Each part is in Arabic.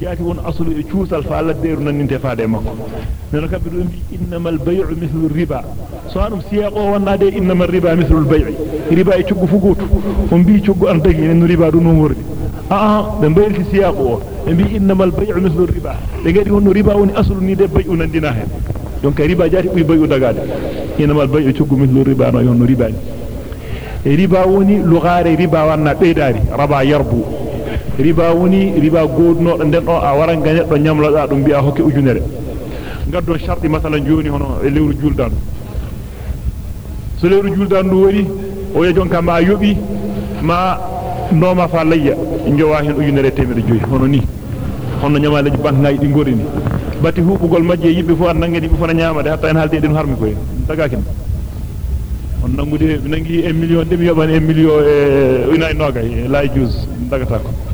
جاءت يقول أصل إيشوس الفعل الديرون أن ينتفع دمك من ركب إنما البيع مثل الربا. سؤال سياق هو النادي إنما الربا مثل البيع. الربا يتشق فقوت هم بي يتشق أن تجي إن الربا دون مورد. آه, آه، دم بيل سياق هو. إنما البيع مثل الربا. لقد يقول الربا هو أصل نيد بيع نندناه دونك الربا جاءت يقول بيع دقاد إنما البيع يتشق مثل الربا نيون الربا الربا هو لغاري ربا وأنا تيداري. ربا يربو. Riba woni riba godno do den do a waran ga neddo nyamloda dum bi'a hokke ujunere gaddo sharti masalan joni hono e lewru juldan so lewru juldan du wari o ya jonka ma yobi ma noma fa layya njowa hen ujunere temere joyi hono ni hono nyamaleji bankay di gorini bati hubugol majje yibbe fu an nangani fu na nyamade hatta en halde den harmi koy tagakin on nangude nangi e million dem yoban e million e una nogay la juz dagata ko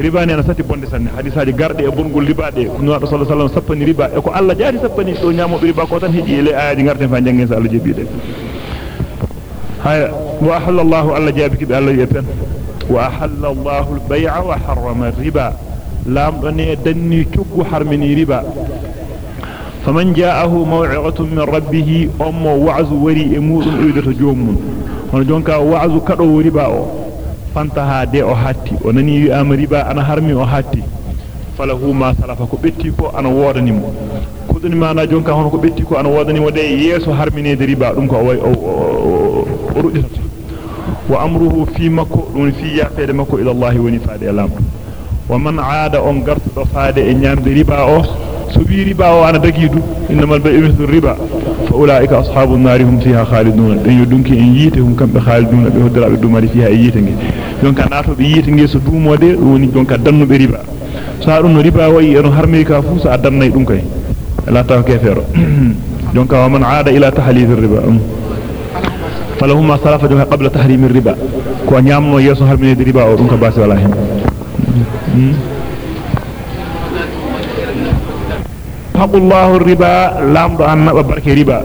riba ne na sati bonde sanne hadisaji garde e bongol riba de no wado sallallahu alaihi wasallam sappani riba e ko Allah jaari sappani do nyamo riba ko tan hiji le aaji garde fa jangen sa Allah jebi de haya wa ahalla Allah jabiki be Allah yepen wa ahalla Allah al-bay'a wa harrama ar-riba lam dani danni tuggu harmini riba faman ja'ahu maw'izatun min rabbih umma wa'zu wari e mudum iwdata jommun hono jonka wa'zu kado riba o fantaha de o hatti o nani wi am riba ana harmi o hatti falahu ma salafa ko betti ko ana wodani mo kuduni mana jonka hono ko betti ko ana wodani mo de yeso harminede riba dum ko o o ruditata wa amruhu fi makko dum fi yafede makko ila Allah woni faade lam wa man aada on gartu do faade e nyamde riba o so wi riba o ana dagidu innamal mithlu riba فأولئك أصحاب النار هم فيها خالدون. إن يدونك إن يتهم كم بخالدون بهد رأب الدمار فيها إيتنك يونك ناتو بيتنك سدوم ودي ونك يونك دنو بريبا سارون ريبا وي يرون هرمي كافو سأدن نيتنك لا تهو كيفير. يونك ومن عاد إلى تحليل الربا. فلهم ما صرف جوها قبل تحريم الربا. كو نيامنو يسو هرمي الربا ورونك باسي والاهم. حق الله الربا لامدو ان نبا بركه ربا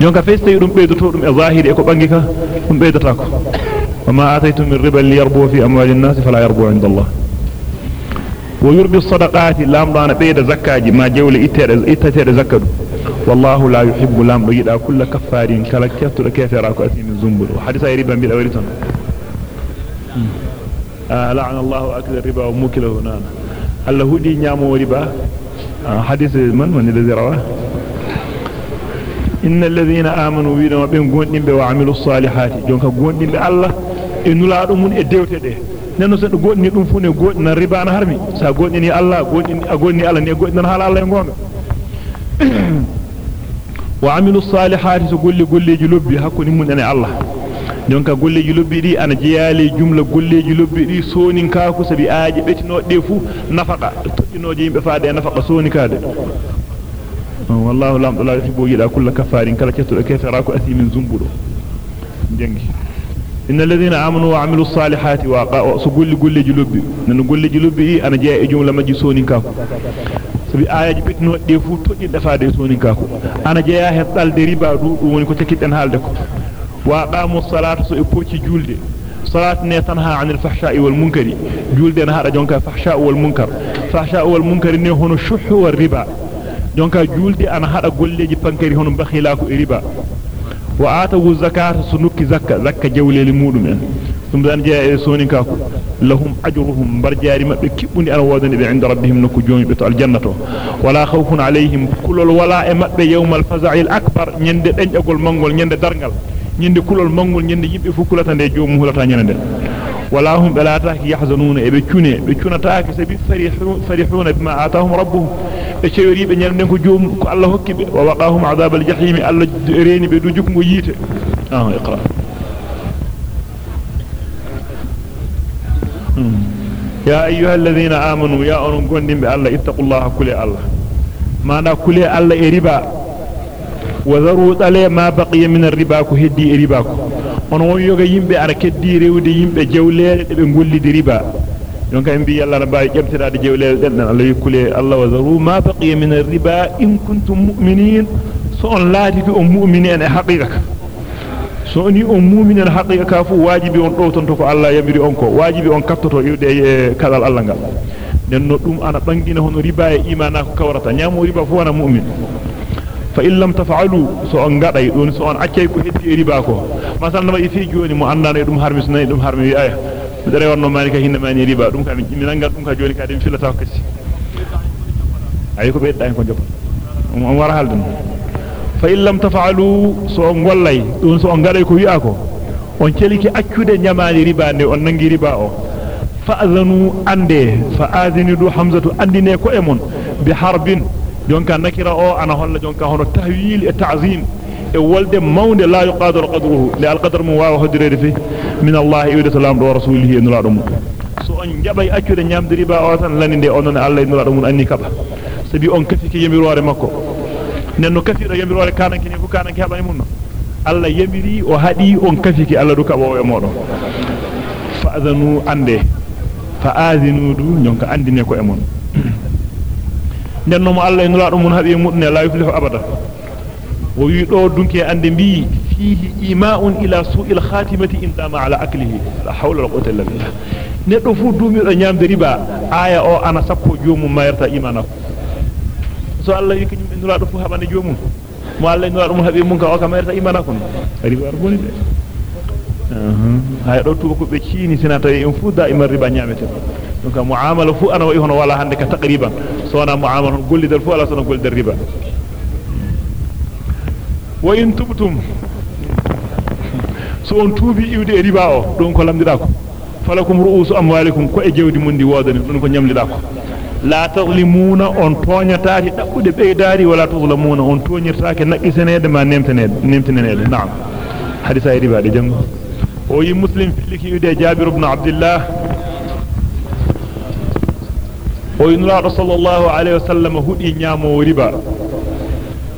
jonka feste dum beydoto dum e zahiri e ko bangi ka dum beydata ko wama ataytum min riba liyarbu fi amwali an-nas fala yarbu 'inda Allah wa yurbi as-sadaqati lamdo ana beyda zakaji ma jewle ittede ittede zakadu wallahu la yuhibbu lamdo yida kull kaffarin kala kettudo kefera ko asimi zumbul hadisa riba bi dawri tan la'ana Allah akla riba wa mukilahu nana Allah hudi nyamo riba حديث من من الذي رواه إن الذين آمنوا بنا وبين قوندين وعملوا الصالحات جونك قوندين الله إنو لا أدومون إديوتي دي neno sen godni dum fu ne godna riba na harmi sa godni Allah godni agonni Allah ne godni hala Allah e gonga wa amilu salihati so golli golleji lobbi hakuni mun ene Allah jonka golleji lobbi di ana jeyali jumla golleji lobbi di sonin ka ko sabi aaji betino de fu nafaqa tojinoje yimbe faade nafaqa soni kaade wallahu lam la yuhibbu ila kulli kafarin kala ketto kefara ko asimin zumbudo jengi إن الذين آمنوا وعملوا الصالحات وقل قل جلوبي نن قل جلوبي أنا جاء جملة كاكو sabi ayaji betno de fu tojji dafaade soni kako ana jeya hen dalde riba du dum woni ko tekiten وقاموا الصلاة سيبوتي جولد صلاة نتنهى عن الفحشاء والمنكر جولد نهار جونك فحشاء والمنكر فحشاء والمنكر نهون الشح والربا جونك جولد نهار قولي جبانكري هون بخلاك الربا وآتوا الزكاة سنوك زكا زكا جولي لمولو من ثم ذان جاء سونيكاكو لهم أجرهم برجاري ما بكيبوني أنوادن إذا عند ربهم نكو جومي بتاع الجنة ولا خوف عليهم كل الولاء ما بيوم الفزع الأكبر نيند أنجقل منغل نيند درنغل e nyende kulol mangol nyende yimbe fu kulata de joomu hulata nyande wala hum balata yahzanuna e be cune be cunata ke sabi farihun farihuna bima atahum rabbuhum e cewri be nyande ko joom ko Allah hokki be wa waqahum adabal jahim Allah reeni be du jukmo yite ah iqra يا أيها الذين آمنوا يا أنهم قندين بالله اتقوا الله كل الله ما نقول الله ربا وذروا ألا ما بقي من الربا كهدي الربا من هو يجيم بأركد دي رودي يجيم بجولة بنقول لي الربا يوم كان بي الله نباي كم ترى الجولة لنا الله يقول الله وذروا ما بقي من الربا إن كنتم مؤمنين. سؤال لا تدو مؤمنين حقيقة. سؤالي مؤمنين حقيقة فو واجبي أن روتن تفو الله يمري أنكو. واجبي أن كتتو يودي كذا الله نعم لأنه أنا تنجينه نريبا إيمانا كورتا. نعم ريبا فو أنا مؤمن. Don so on accay ko heddi e riba ko masalan ma ifi joni mo andana dum harmi sunay dum harmi aya dare wonno mani ka hinna mani riba dum kam mi nangal dum ka joni ka dem filata ko kasi ay ko bedda ko job on wara haldum fa in lam taf'alu so on wallay don so on gaday ko wi'a ko on celiki accude nyamaani riba ne on nangi riba o fa'zanu ande fa'azinidu hamzatu andine ko e mon bi harbin jonka nakira o ana holla jonka hono tahwil e ta'zim e wolde mawnde la yuqadar qadruhu li al mu wa hodirede fi min allah wa sallam do rasulihi en laado mum so on jabay accude nyamde riba o tan laninde onon allah en laado mum anni kaba sabi on kafiki yamirore makko nenno kafido yamirore kananke ni fu kananke habani mun Allah yamiri o hadi on kafiki Allah du kabo e modon fa'adhanu ande fa'adhinu du nyonka andine ko e mon nenno mo Allah en laado mun habi mudne la yuflihu abada o wi do dunke ande bi fihi ima'un ila su'il khatimati in dama ala aklihi la hawla wala quwwata illa billah neddo fu dumi do nyamde riba aya o ana sappo jomum mayarta imanako so Allah yiki nyum en laado fu habande jomum mo Allah no dum habi mun ka o kamerta imana kun riba arboni de hay do tuba ko be ciini sina tawi en fu da imar riba nyamete دونك معامله فو انا وهنا ولا عندك تقريبا سونا معامله قول لي دلفو ولا سونا قول الربا وين تبتم سون توبي يودي الربا أو دونك لامديداكو فلكم رؤوس اموالكم كو اجيودي موندي وودان دونك نيامليداكو لا تظلمون اون طونياتاري دابودي بيداري ولا تظلمون اون طونيرتاكي ناقيسنيد ما نيمتنيد نيمتنيد نعم حديثا الربا دي جنب وي مسلم في لكي يودي جابر بن عبد الله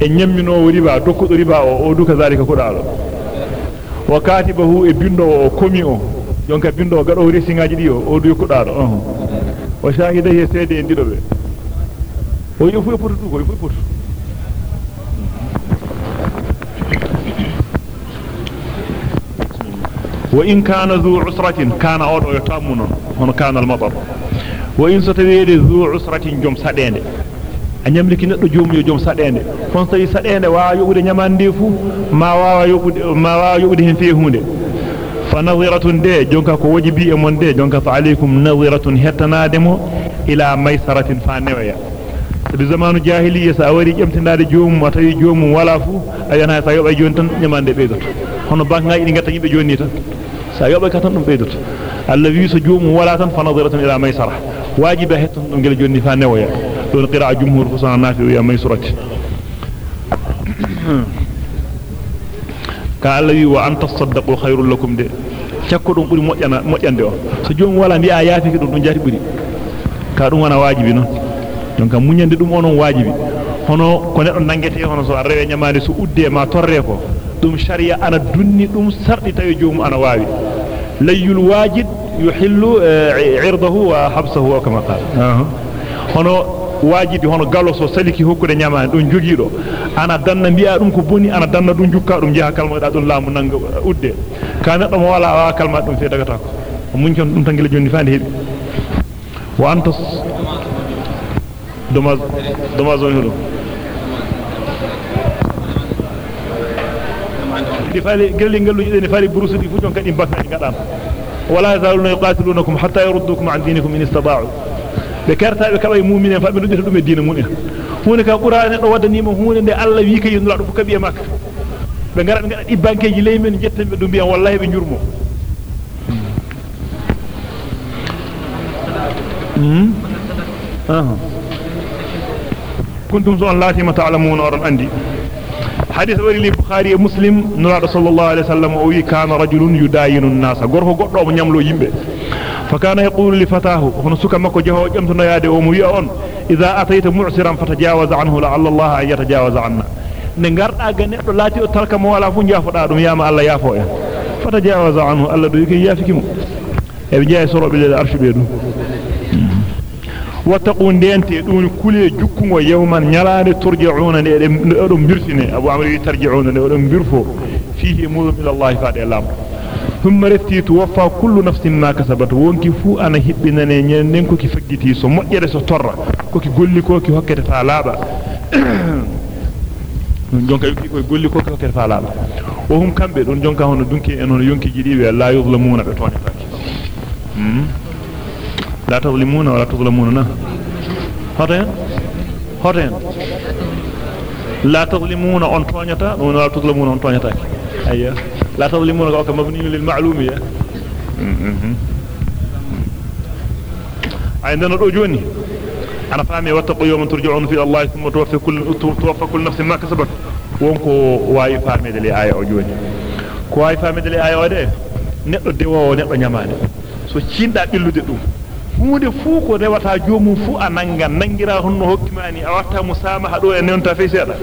e o duka zalika kudalo wa katibahu e bindo o komi o jonka bindo gado resingaji di o o du kudalo uh wa shahidai seede en dido be o yo fu poto du ko fu poto wa in kana dhu usratin kana odo yo tammuno hono kana al-matar وإن ستبيد ذو عسرة جم سدين أن يملك نتو جم يجم سدين فانسي سدين ويؤد نمان ديفو ما ويؤد هن فيه هن فنظرة دي جنكا كو وجبي امون دي جنكا فعليكم نظرة هتنا ديمو إلى ميسرة فانوية بزمان جاهلية سأوري جمتنا دي جوم وطي جوم ولافو أيانا سيوب أي جونتن نمان دي بيضت هنو بانك ناي إنغا تجيب جونيتا سيوب أي كتن بيضت الذي سجوم ولا تنفى نظرة إلى ميسرة don qira'a jumhur fusana nafi ya maysurati ka Allah wi wa anta saddaqu khairul lakum de cakko dum buri mojjana mojjande o so joom wala mbi a yaafiki dum dum jati buri ka dum wana wajibi non donc munyande dum onon wajibi hono ko neddo nangete hono so rewe nyamaade so udde ma torre ko dum sharia ana dunni dum sardi tawi joom ana wawi layul wajid qala hono wajibi hono gallo so saliki hokkude nyamaade dum jogiido ana danna bi'a dum ko boni ana danna dum jukka dum jeha kalma da dum laamu nanga udde ka neddo mo wala wa kalma dum fe dagata ko mun kon dum tangile jonni faande hebi wa anta domaz domaz on hudo di fali gelli ngalluji de fali burusu di fu jon kadi bakka di gadam ولا يزالون يقاتلونكم حتى يردوكم عن دينكم إن استطاعوا. ذكرت هذا كلام مؤمنين فمن يدرك دم الدين مؤمن هنا كقرآن ودني مهون إن الله فيك ينلا ربك بيا مك بنقرأ بنقرأ إبانك يلي من جت دم بيا والله بنجرمه. أمم أها كنتم زوال لا تعلمون أرن أندي حديث وري البخاري مسلم نرى صلى الله عليه وسلم أوي كان رجل يداين الناس. غرفه غرفه من يملو يمبه فكان يقول لفتاه هنا سك ما كجهو جمتنا يا دي أمي أن إذا أتيت معسرا فتجاوز عنه لعل الله أن يتجاوز عنا. نغار اغاني دو لاتي تلك موالا فو نجا فدا دوم ياما الله يافو فتجاوز عنه. الله دو يكي يافكم ابي جاي سورو بلي الارش بيدو. Turja'una ne do birtine abu amri tarji'una ne do birfo fihi mudum ila Allah fa de lam thumma rafti tuwaffa kullu nafsin ma kasabat wonki fu ana hibbinane nyenden ko ki faggiti so mojjere so torra ko ki golli ko ki hokkete fa laaba jonka yuki ko golli ko ki hokkete fa laaba o hum kambe don jonka hono dunki en hono yonki jidibe la yuzlamuna be tonetaki hmm la لا تظلمون ولا تظلمون. نعم. هرين هرين إيه؟ إيه؟ لا تظلمون أن تانيتا. ولا تظلمون أن تانيتا. أيه لا تظلمون أوك مبني للمعلوم يا. عندنا رجوني أنا فاهمي واتقوا يوم ترجعون في الله ثم توفى كل توفى كل نفس ما كسبت. وانكو واي فاهمي دلي آية رجوني كواي فاهمي دلي آية ودي نقل دي وو نقل نعمان سو تشين دا قلو دي دو. Hunde fu ko rewata jomum fu ananga nangira honno hokkimani a watta musamaha do e nonta fe seeda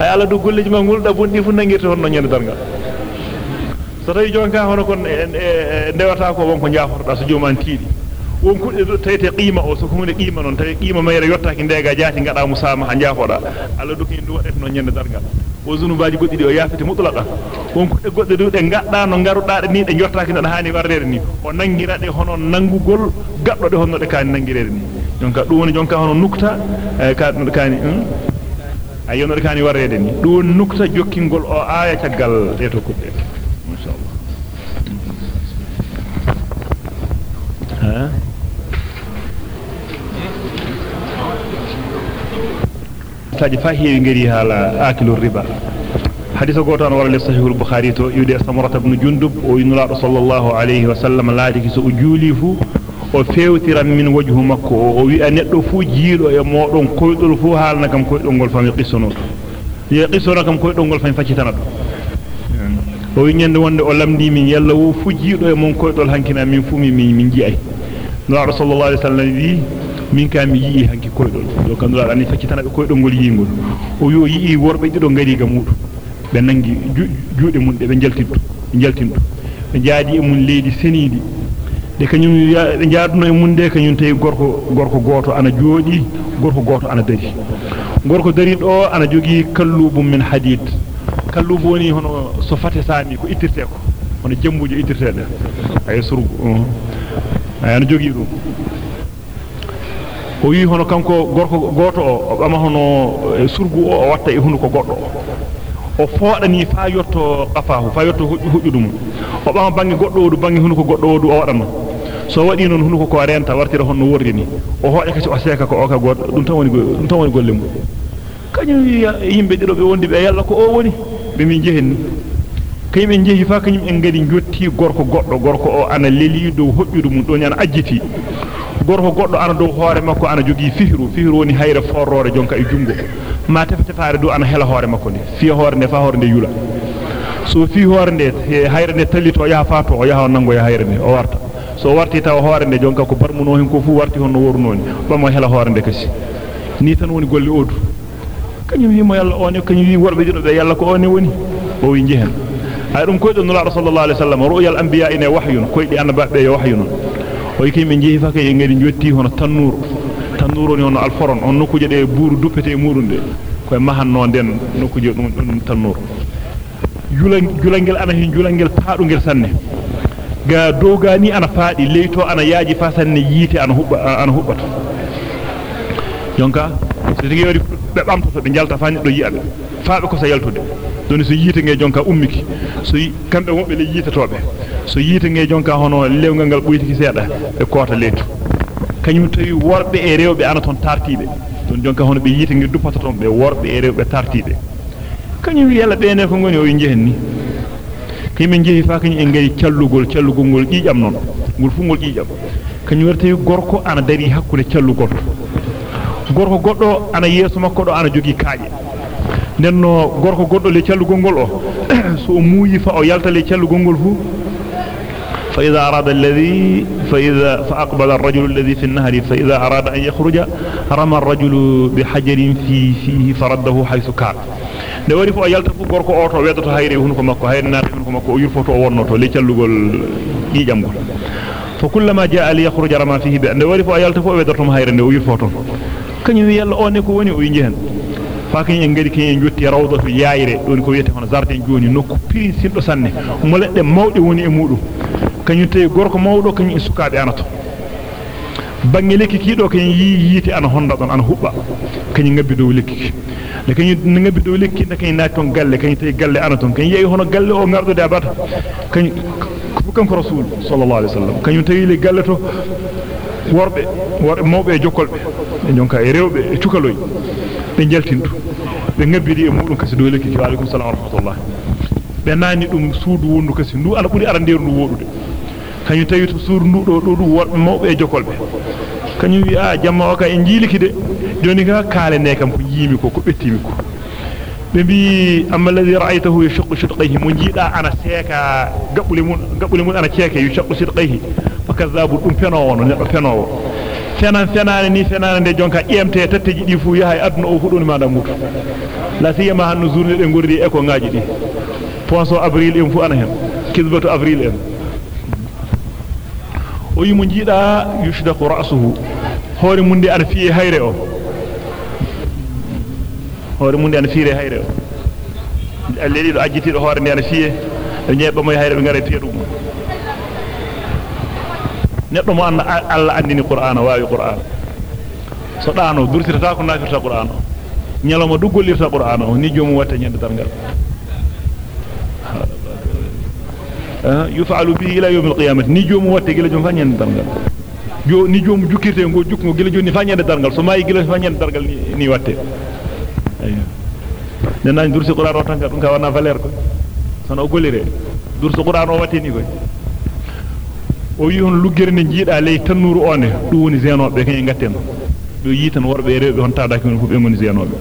ay ala do golleji ma ngulda bondi fu nangirte honno nyande dargal so tawi jonka hono kon ndewata ko wonko jaaforda so jooman tiidi won kudde do tawete qima o so hunde qima non tawi qima mayre yottaaki ndega jaati ngada musama ha jaafoda alla do kin do wadet no nyande dargal o zunubaji goddi di o yafete mutlaqa won kudde godde do de gadda no garuda de ni de jottaaki no haani warrede ni o nangira de hono nangugol gaddo de honno de kaani nangirede ni jonka dum woni jonka hono nukta ka kaani ayono de kaani warrede ni dum nukta jokkingol o aya tagal de to kudde ها تاجي فاهي غيري حالا اكل الربا حديث غوتان ولا صحيح البخاري تو يودي سمره بن جندب وينلا صلى الله عليه وسلم لاati so juuli fu o fewtiran min wajhu makko o wi neddo fu jiilo e modon koydol fu halna kam koydol gol fami qissono ye qissono kam koydol gol fami faccitana do o wi nyande wonde o lamdi min yalla wo fu jiido e mon koydol hankina min fu mi min ji'ay no rasulullah sallallahu alaihi wasallam wi min kam yi hanki koydol do kan dula ani faccitana be koydol gol yingol o yo yi worbe dido ngari ga mudu be nangi juude mun de be jaltinto jaltinto be jaadi e mun leedi senidi de kanyum be jaaduno e mun de kanyum tay gorko gorko goto ana joodi gorko goto ana dari gorko dari do ana jogi kallubum min hadid kallubu woni hono so fate saami ko ittirte ko hono jambuje ittirtede ay surgu ay ana jogi dum o wi hono kanko gorko goto o o bama hono surgu o o watta e hunuko goddo o foodani fa yotto qafahu fa yotto hujjudum o bama bangi goddo o du bangi hunuko goddo o du o wadama so wadi non hunuko ko renta wartira honno wordini o hooje kati o seka ko o ka goddo dum tan woni dum tan woni golle mum kanyum yimbe dido be wondi be yalla ko o woni be min jehenni kaybe jehi fa kanyum en ngadi jotti gorko goddo gorko o ana leli dow hojjudu mum do nyana ajjiti gorko goddo ana dow hoore makko ana jogi fihru fihru woni hayre forrore jonka e jungo ma teftefaare do ana hela hoore makko ne fi hoore ne fa hoore ne yula so fi hoore ne hayre ne tallito yaha fa to o yaha nango ya hayre ne o warta so warti taw hoore ne jonka ko barmuno hen ko fu warti honno wornoni bamo hela hoore de kasi ni tan woni golle odu kanyum wimo yalla on kanyum wi worbe dido be yalla ko on woni o wi jehen ay dum koydo nula sallallahu alaihi wasallam ru'yal anbiya ina wahyun koydi annababe yo wahyun o yiki min jehi fa kay ngari jotti hono tannur tannur ni hono alforon on nokuje de buru duppete murunde koy mahanno den nokuje dum dum tannur julangel ana hin julangel paadungel sanne ga dogani ana faadi leito ana yaaji fa sanne yite ana hubba ana hubbata jonka so tigi wari be bamto be jalta fa do yiabe faabe ko sa yaltude don so yite nge jonka ummiki so kambe wobbe le yite tobe so yite nge jonka hono lewgal gal buyti seeda e kota leetu kanyum tawi worbe e rewbe ana ton tartibe don jonka hono be yite nge dupata ton be worbe e rewbe tartibe kanyum yalla beene ko ngoni o jehen ni kaymin jehi fa kanyum en ngari callugol callugol ngol jijam non ngol fu ngol jijam kanyum warta gorko ana dari hakkude callugol gorko goddo ana yeso makko do ana jogi kaaje nenno gorko goddo le callugol ngol o so muuyi fa o yalta le callugol ngol fu فإذا أراد الذي فإذا فأقبل الرجل الذي في النهر فإذا أراد أن يخرج رمى الرجل بحجر في فيه فرده حيث كان. دوري فو أجل تفو قرق أورتو ويتتو هيري هنكو مكو هيري نار هنكو مكو أجل فوتو أورنوتو ليش اللغل يجم فكلما جاء ليخرج رمى فيه بأن دوري فو أجل تفو ويتتو هيري نار كان يوي يلا أونيكو ويني أوينجهن fa kan en ngari kan en jotti rawdatu yaayre don ko wiyete hono jardin joni nokku pirin sildo sanne mo ledde mawde woni e mudum kanyum tay gorko mawdo kanyum sukaabe anato bangi lekki kido kanyum yi yiti ana honda don ana hubba kanyum ngabbi dow lekki le kanyum ngabbi dow lekki da kanyum naati ton galle kanyum tay galle anaton kanyum yeyi hono galle o ngardo de abata kanyum ko ko rasul sallallahu alaihi wasallam kanyum tawi le galle to worbe worbe mawbe e jokkolbe e jonka e rewbe e cukaloy be jaltindu be ngabbidi e mudum kasi do lekki wa alaikum salam wa rahmatullah be nani dum suudu wondu kasi ndu ala buri arandeeru ndu wodude kanyum tawi to suudu ndu do do du worbe mawbe e jokkolbe kanyum wi a jamma o ka en jiliki de joni ga kale ne kam ko yimi ko ko bettimi ko be bi amma alladhi ra'aytahu yashqu shidqayhi mun jida ana seka gabule mun gabule mun ana ceke yashqu shidqayhi fakazzabu dum fenowo no neddo fenowo fenan fenane ni fenane de jonka emte tatteji di fu yahay aduna o fudoni ma da mutu la siyama hannu journée de ngordi e ko ngaaji di poisson avril en fu ana hen kizbatu avril en o yimu jida yushdaqu ra'suhu hore munde ana fiye hayre o hore munde ana fiire hayre o alleri do ajjitido hore nde ana fiye e nyeba moy hayre be ngare fiye dum neddo mo anda Allah andini qur'ana waawi qur'ana so daano durtirta ko nafirta qur'ana nyaloma duggolirta qur'ana o ni joomu watta nyande dargal yufalu bihi ila yawm al-qiyamah ni joomu watte gila jom fa nyande dargal jo ni joomu jukkirte ngo jukko gila joni fa nyande dargal so mayi gila fa nyande dargal ni ni watte ayyo nenan dursi qur'an o tan ka dum ka wana valeur ko sono o golire dursi qur'an o watte ni koy o yi hon luggere ne jiida ley tannuru one dum woni zenobe kany gatten do yi tan worbe rewbe hon taadaki mon fu be ngoni zenobe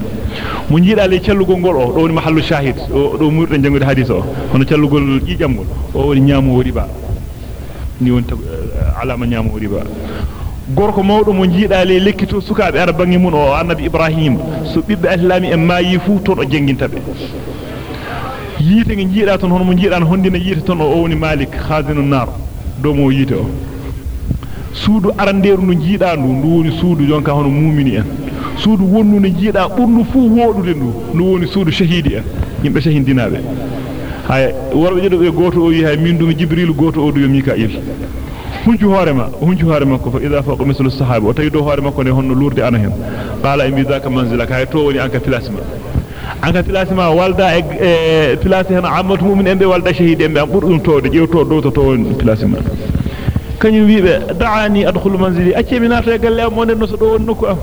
mo jiida ley cellugol gol o do woni mahallu shahid o do murde jangude hadith o hono cellugol jijamgol o woni nyaamu riba ni won alama nyaamu riba gorko mawdo mo jiida ley lekkito sukaabe ara bangi mun o annabi ibrahim so bibbe islami en maayi fu ton o jengintabe yite ngi jiida ton hono mo jiida hondina yite ton o woni malik khazinun nar domo yite o suudu arandeeru no jiida ndu ndu woni suudu jonka hono muumini en suudu wonnu no jiida burnu fu wodude ndu ndu woni suudu shahidi en yimbe shahidinaabe hay worbe jedo be goto o wi hay min dum jibril goto o du yo mikail hunju hoorema hunju hoorema ko fa idha faqa mislu sahaba o tawi do hoore makko ne honno lurde ana hen qala imi zaka manzilaka hay to woni anka filasma anka filasma walda e filasi hen amatu mu'min en be walda shahidi en be am burdum towde jewto do to to woni filasma kanyum wiibe da'ani adkhulu manzili acce mi nata galle am wonde no so do won nokku am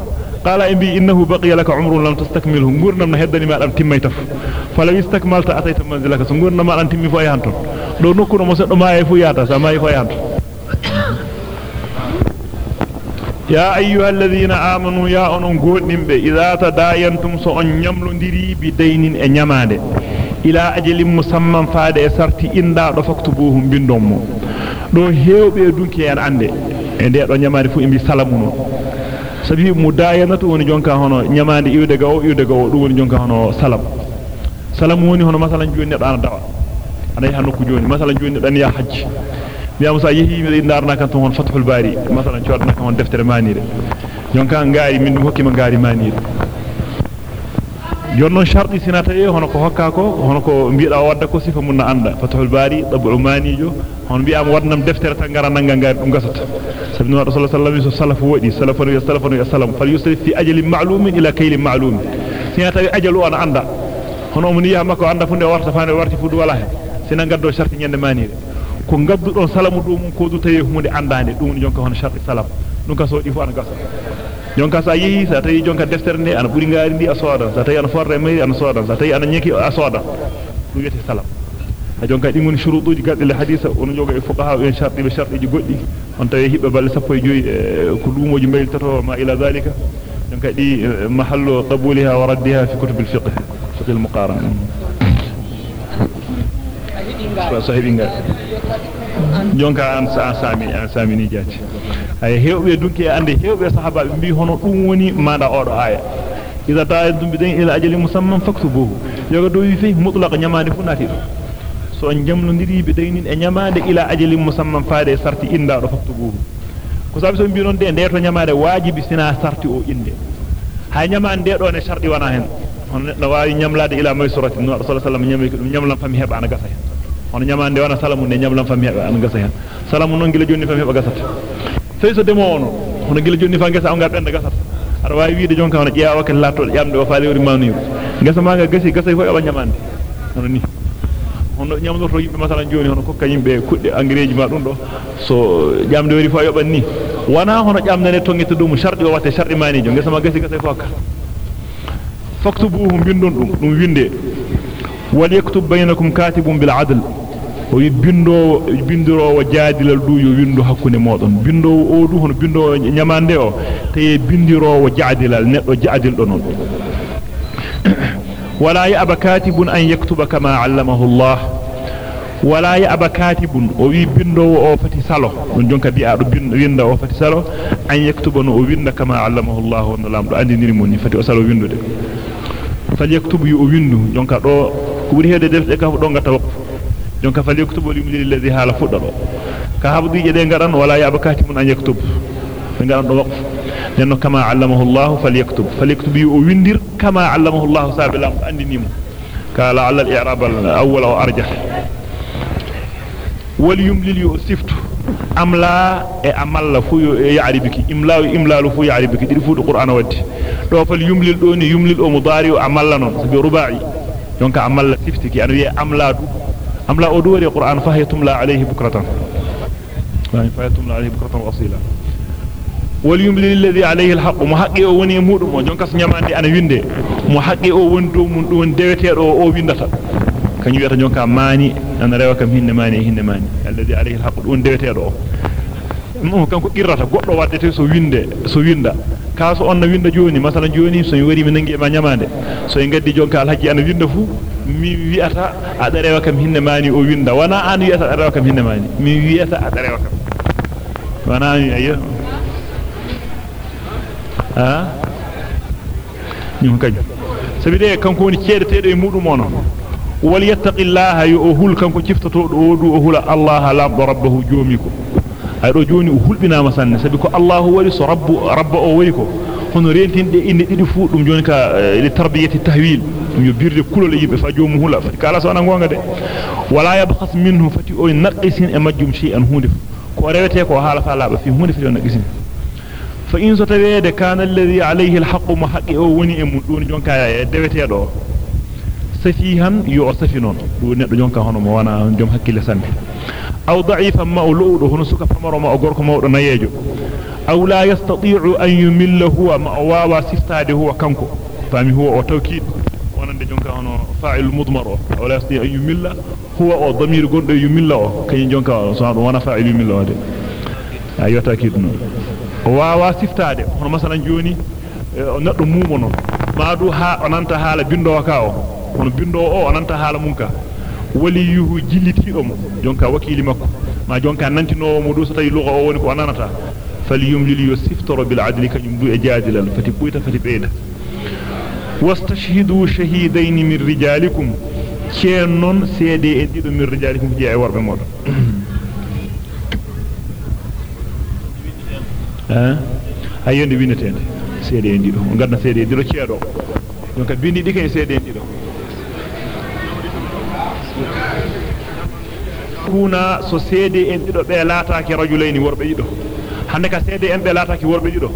qala imbi innahu baqiya laka umrun lam tastakmilhu ngurnam na heddani ma dam timmay taf fala istakmalta atayta manzilaka so ngurnam ma dam timmi fo yahanton do nokku no mo seddo ma e fu يا أيها الذين آمنوا يا أنهم قولنهم إذا تداينتم سؤن يملندري بدين أنيمانه إلى أجل مسمى فاد سرتي إندا فاكتبوهم بندومو do hewbe dunki en ande e de do nyamaade fu imbi salamuno sabi mudayanatu woni jonka hono nyamaande iwde gawo iwde gawo dum woni jonka hono salam salam woni hono masalan joni neddo ana dawa ana yaha nokku joni masalan joni neddo ya hajji biya musa yehi mi darna kan ton fathul bari masalan ciodna kan deftere manire jonka ngaari min dum hokkima ngaari manire jonnon sharti sinata e hono ko hokka ko hono ko biida wadda ko sifa mun na anda fathul bari dabu manijo hon bi'am wadnam deftere tan ngara nanga ngaari dum gasata sabbi rasulullah sallallahu alaihi wasallam salafu wadi salafanu ya salafanu ya salam fal yusrif fi ajalin ma'lumin ila kaylin ma'lum sinata ajalu ana anda hono mun yiha makko anda funde warta fane warti fudu wala hen sina gaddo sharti nyande manire ko gaddu don salamu dum ko du tayi hunde andande dum jonka hono sharti salam dum ka so di fu ana gasa jonka sa yehi sa tayi jonka deftere ne ana buri ngaari ndi a soda sa tayi ana forre mai ana soda sa tayi ana nyeki a soda dum yete salam a jonka di ngoni shurutuji gadde le hadisa on joga e fuqaha en sharti be shartiji goddi on tawi hibbe balle sappo e joyi ko dumoji mayl tato ma ila zalika jonka di mahallu qabuliha wa raddiha fi kutub al-fiqh fiqh al-muqarana sahibinga jonka an sa sami an sami ni jati ay hewbe dunki ande hewbe sahaba bi hono dum woni manda odo aya idza ta'addum bidain ila ajali musamman faktubuhu yoga do wi fi mutlaq nyamade fu nati so on jamlondiri bidainin e nyamade ila ajali musamman faade sarti inda do faktubuhu ko sabi so bi non de ndeto nyamade wajibi sina sarti o inde hay nyamande de do ne shardi wana hen no waawi nyamlaade ila maysurati no sallallahu alaihi wasallam nyamay dum nyamlam fami heba ana gasa hen on nyamande wana salamu ne nyamlam fami heba ana gasa hen salamu non gila jonni fami heba gasata sey so demo ono hono gila jonni fa gasa on ngar benda gasata ara waawi wiide jonka hono jeewa kan latto yamde o faale wori mawniru gasa ma nga gasi gasa fo eba nyamande hono ni hono nyamdorto yimbe masalan joni hono kokka yimbe kudde engrais ma dum do so jamde wari fo yoban ni wana hono jamdane tongete dum shardi o watte shardi mani jo gasa ma gasi gasa fo ka faktubuhu bindon dum dum winde wal yaktub bainakum katibun bil adl bindo bindiro o jaadilal du non. ولا يأبى كاتب أن يكتب كما علمه الله ولا يأبى كاتب أو وي بيندو أو فتي سالو دون جونكا بي ادو بيندا أو فتي سالو ان يكتب أو ويندا كما علمه الله ونلام دو اندي نيري موني فتي أو سالو ويندو دي فليكتب يو ويندو جونكا دو كوري هيده دef e ka do ngata wakfu. Jonka فليكتب للمدير الذي حال فدلو ka habdi je de ngaran wala ya bakati mun an yaktub. Ngaran do wakfu لأنه كما علمه الله فليكتب فليكتب يويندر كما علمه الله سابلا أنني قال على الإعراب الأول أو أرجح وليملل يؤسفت أملا أملا فو يعربك إملا إملا فو يعربك دي فو القرآن ودي دو فليملل دوني يملل أو مضاري أملا نون برباعي يونك أملا سفتك يعني أملا دو أملا أدوري القرآن فهي تملا عليه بكرة فهي تملا عليه بكرة وأصيلا وليملل الذي عليه الحق محقي أو وني kas nyamande ana winde muhaqqi o wonto mun don dewetedo o windata kany wiata jonka mani ana rewa kam hinne mani hinne mani alladhi alayhi alhaq don dewetedo o mo kanko qirrata goddo waddete so winde so winda kaso on na winda joni masalan joni so wari mi nangi ma nyamande so en gaddi jonka alhaji ana winda fu mi wiata ada rewa kam hinne mani o winda wana an wiata ada kam hinne mani mi wiata ada rewa kam wana ayyo ha nyum kany sabide kanko woni ceedeteedo e mudum ono wal yattaqillaha yuhul kanko ciftato do du o hula allah la rabbahu jomiko ay do joni o hulbinaama sanne sabi ko allah wari so rabbu rabba o wari ko hono rentinde inde didi fu dum joni ka li tarbiyati tahwil dum yo birde kulol yimbe fa joomu hula fati kala so na gonga de wala yabkhas minhu fati o naqisin e majjum shay'an hunde ko rewete ko haala fa laaba fi hunde fi naqisin فإن ستويد كان الذي عليه الحق محقي أو وني أمون دون جونكا دويتي دو سفيها يؤسفنون دون ندو جونكا هنو موانا جوم حقي لسان أو ضعيفا ما أولوه هنو سكا فمرو ما أغورك ما أولو نيجو أو لا يستطيع أن يمل هو مأواوا سيستاد هو كنكو فامي هو وتوكيد وأنا جونكا انو فاعل مضمر. أو لا يستطيع أن يمل. هو أو ضمير قد يمل. كي جونكا صحيح وأنا فاعل يمل. أيوة تأكيد. واوا سيستاد هنا مثلا جوني. نقل مومن ما دو ها أنانتا هالا بندو وكاو. هنا بندو أو أنانتا هالا مونكا وليه جلتي أمو. جونكا وكيل مكو. ما جونكا نانتي نو مدوسة يلغة أو ونكو أنانتا. فليملل يسفتر بالعدل كجمد أجادلا فتبويت فتبعيد واستشهدوا شهيدين من رجالكم. كأنون سيدي أدد من رجالكم في عوار بمور أيون بنتين سيدي أدد ونقرنا سيدي أدد كيرو ونقر بني ديكي سيدي أدد كنا سيدي أدد بألاتاك رجلين ورب يدو hande ka seede en be laataaki worbe dido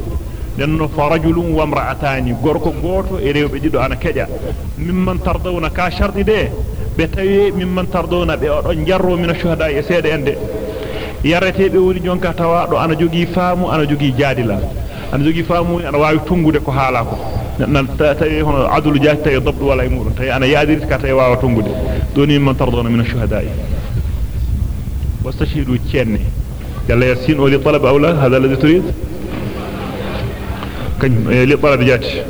denno farajulun wa imra'atani gorko goto e rewbe dido ana keja mimman tardawna ka shardi de be tawi mimman tardawna be odon jarro min shuhada e seede en de yaretebe woni jonka tawaado ana jogi faamu ana jogi jaadila ana jogi faamu ana waawi tungude ko haala ko nan tawi hono adul jaati tawi dabdu wala imuru tawi ana yaadirit ka tawi waawa tungude doni man tardona min ash-shuhada'i wastashidu cenne yasin o li talab awla hada alladhi turid kan li talab jaati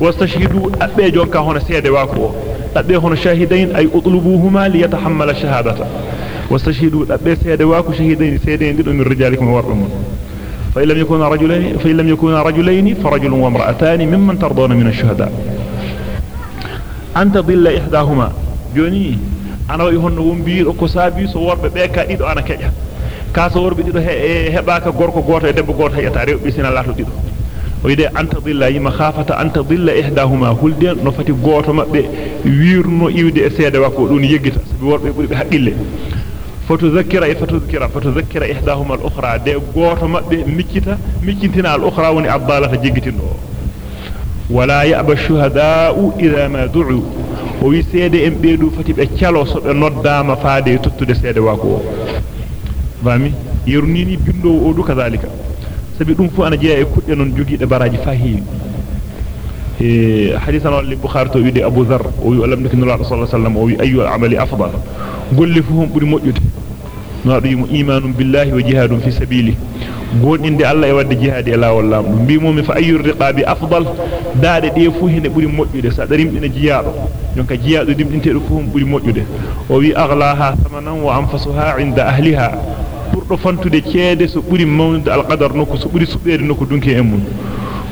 wastashidu abbe jonka hono seede waako abbe hono shahidain ay utlubuhuma li yatahammala shahadata واستشهدوا أبي سيد واكو شهيدين سيدين دلوا من رجالكم وورمون فإن لم يكون رجلين فإن لم يكون رجلين فرجل وامرأتان ممن ترضون من الشهداء. أن تضل إحداهما. جوني أنا ويهن ومبير أكو سابي صور ببيكا إدو أنا كجا كاسا ورب إدو هباكا غوركو غورتا يدب غورتا يتاريو بسنا الله تدو ويدي أنت ضل أي مخافة أنت ضل إحداهما هلدين نفتي قوة مبه ويرنو إيودي أسيادة وكو دون يجيت سبورب يقول بحق فتذكر اي فتذكر فتذكر احداهما الاخرى دي غوتو مابbe woni abdalata jigitino wala ya'ba shuhadaa'u idha ma du'u. O wi seede en beedu fati be cialo so be noddama faade tuttude seede wako fu ana jeya e kudde non jogide baraji fahi e hadithan wal bukhari to wide abu dharr o wi lam nakinu rasul sallallahu alaihi wasallam o wi ayu al-amali afdal golle fu hum buri mojjude no do imanum billahi wa jihadun fi sabili gondinde Allah e wadde jihadi e lawol lamdo mbimo mi fa ayyur riqabi afdal daade de fu hene buri mojjude sa darim dina jiyaado jonka jiyaado dimdinte do fu hum buri mojjude o wi aghlaha thamanan wa anfasuha inda ahliha burdo fantude ceede so buri mawnude alqadar nokko so buri subbeede nokko dunki en mun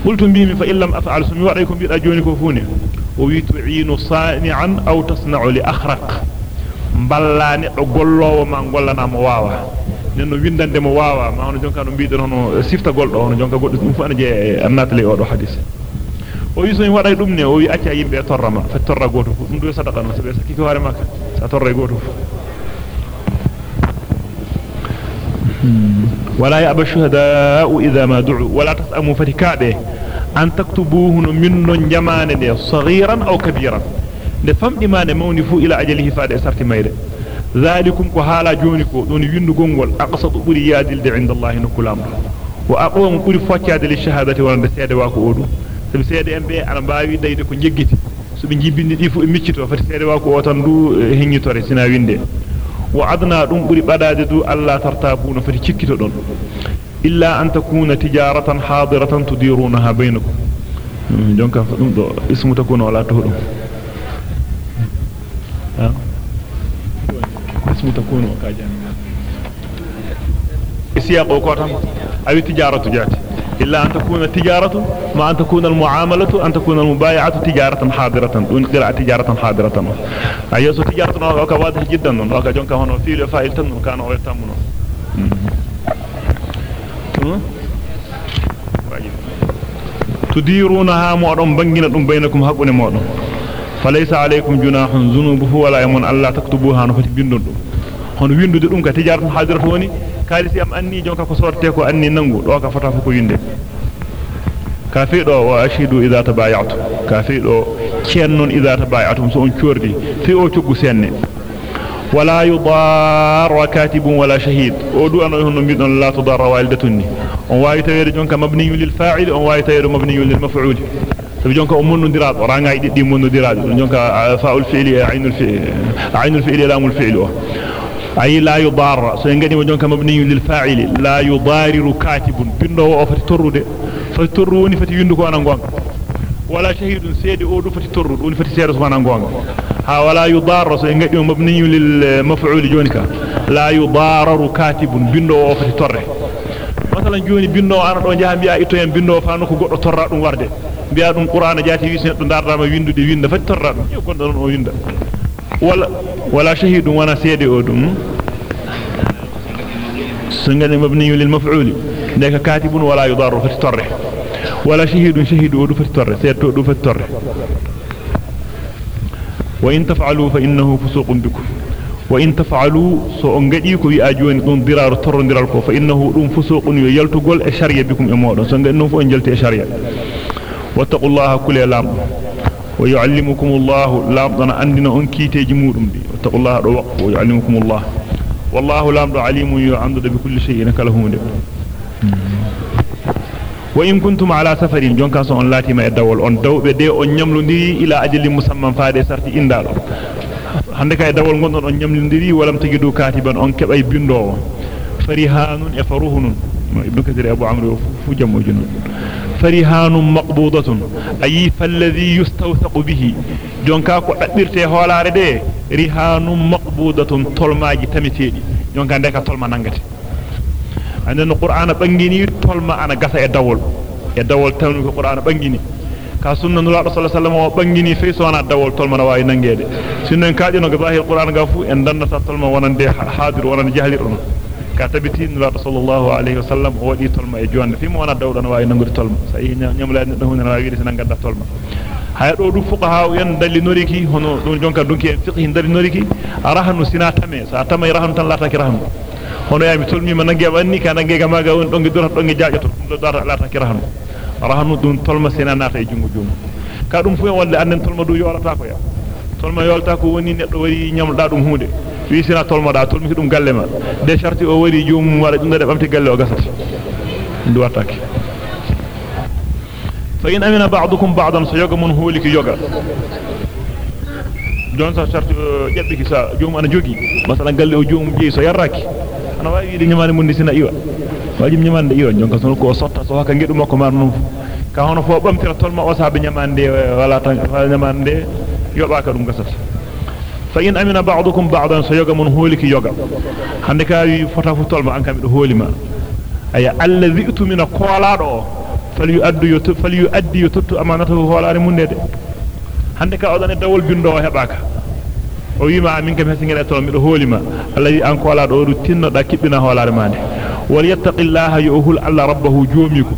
qultu mbimi fa illam af'al sumi waday ko biida joni ko fune o wi tu'inu sani'an aw tasna'u li akhraq ballani do gollowo ma gollana mo wawa nenno windande mo wawa ma hono jonka no biiden hono sifta goldo hono jonka goddo dum fu ana je annatale o do hadith o wi so mi waday dum ne o wi acca yimbe torrama fa torra goto dum do sadaqa no sabe sakki ko hore makka sa torra goto ولا يأبى الشهداء إذا ما دعوا ولا تسأموا فتكاده أن تكتبوه من جمان صغيرا أو كبيرا de famdi ma ne mawni fu ila ajalihi faade sarti mayde zalikum ko hala joni ko don windu gongol aqsatu buri yadilde inda allah nukulam wa aqwam buri foccade li shahadati wonde seede wa ko odu sabi seede en be ana baawi dayde ko jeggiti so wa ko tan adna dum buri badade du alla tartabuna fati cikkito don illa an takuna tijaratan hadiratan tudirunaha bainakum jonka dum do ismu takuna wala to dum اسم تكون وكاجان سياق وكوتام أي تجارة جاتي إلا أن تكون التجارة ما أن تكون المعاملة أن تكون المبايعة تجارة حاضرة دون قراءة تجارة حاضرة. أي تجارة وكا واضح جدا. وكا جونكا هنا في فائل تن كان ويتمون تديرونها مؤرم بنجنا بينكم حقنا مؤرم فليس عليكم جناح ذنوبه ولا يمن الله تكتبوها نفتي hono windude dum ka tijaratu hadiratu woni kalisi am anni jonka ko sorte ko anni nangu do ka fata ko yinde kafi do wa ashidu idha tabaya'tu kafi do cennon idha tabaya'tum so on ciordi fi o cuggu senne wala yudar katibun wala shahid o du an hono midon la tudar walidatun on wawi tawede jonka mabniyun lil fa'il on wawi tawede mabniyun lil maf'ul sabi jonka o monnodiraado ranga diddi monnodiraado jonka fa'ul fi'li aynul fi'li aynul fi'li lamul fi'li أي لا يضار سينغني وجونك مبني للفاعل. لا يضارر كاتب. بندو أو فتي ترود فتي تروني فتي يندو أنا غون ولا شهيد دو فتي ترود وني فتي سيرس أنا غون ها ولا يضار سينغني مبني للمفعول جونك لا يضارر كاتب. فتي تره مثلا جوني بندو أنا دو جاه بيا ايتو en bindoo fa no ko goddo torra dum warde biya dum qur'ana jati wi sen do dardama windude winda fati torra dum yo gonda non o winda ولا ولا شهيد وأنا سيدي اودم سنغني مبني للمفعول ذاك كاتب ولا يضار في التر ولا شهيد شهيد اودو في التر سيد اودو في التر وان تفعلوا فانه فسوق بكم وان تفعلوا سو غدي كو وي اجوني دون ضرار تر ضرار كو فانه دون فسوق يلتغول اشريه بكم امودو سنغني فو انجلتي اشريه واتقوا الله كل لام ويعلمكم الله لا بدنا عندنا ان كيتي جمودم دي. اتقوا الله دو وقف ويعلمكم الله. والله لا بد عليم يعند بكل شيء إنك لهم دي وإن كنتم على سفر جونكا سون لاتي ما دول اون دو بي دي اون نيملو دي إلى أجل مسمى فادي سارتي اندال هاندي كاي دول غون دون دي ولم تجدوا كاتبا. اون كباي بيندو فريهان يفرهون ابن كثير أبو عمرو فجم وجنود فرهان مقبوضة أي فالذي يستوثق به. جونكاكو أدرته على رده رهان مقبوضة طلما جتمتين جونكا ديكا طلما ننغت عندنا القرآن بنجيني طلما أنا قصة الدول الدول تنمي في القرآن بنجيني كاسون نور الله صلى الله عليه وسلم وبنجيني في سوانا الدول طلما نواي ننغي سنن كاجنو قضاهي القرآن قفو اندنسا طلما ونن دي حاضر ونن جهل رنو كاتبتين لا رسول الله عليه وسلم ودي تلما e jonde fi mo wana dawdan waawi nangude tolma sa yi nyamlaade do hunde waawi wiide tan gadda tolma hay do du fuqaha en dalli noriki hono don jonka dunki en fiqh dalli noriki rahanu sina tame sa tame rahanu tan lataki rahanu hono yaami tolmi ma nangi banni ka nangi ga maga won dongi durata dongi jaajoto dum do dara lataki rahanu rahanu dun tolma sina nata e jungo jungo ka dum fu en walle annen tolma du yorata ko ya tolma yolta ko woni neddo wari nyamda dum hunde wi sina tolmoda tolmi dum galle ma de sharti o wari joomum wala dum de bamti galle o gasati ndu wataki fa in amina ba'dukum ba'dan sayaga mun huliki yoga don sa sharti jebbi ki sa joomum ana jogi masalan galle o joomum jeyi so yarraki ana wawi wiide nyamani mun sina iwa wajib nyamande iwa jonka son ko sotta so haka ngedu makko mar non ka hono fo bamtira tolma o sabe nyamande wala tan nyamande yoba ka dum gasata فإن أمن بعضكم بعضا سيغا من هولك يغا هندك فتا فتول ما أنكم هولما أي الذي أتو من قولادو فليؤدي يتو فليؤدي يتو أمانته هولار من ندي هندك أودان دول بندو هباك o wima min kam hesingel to mi do holima alladhi an ko ala do do tinno da kibina holare mande wal yattaqillaha yuhul alla rabbahu jomiko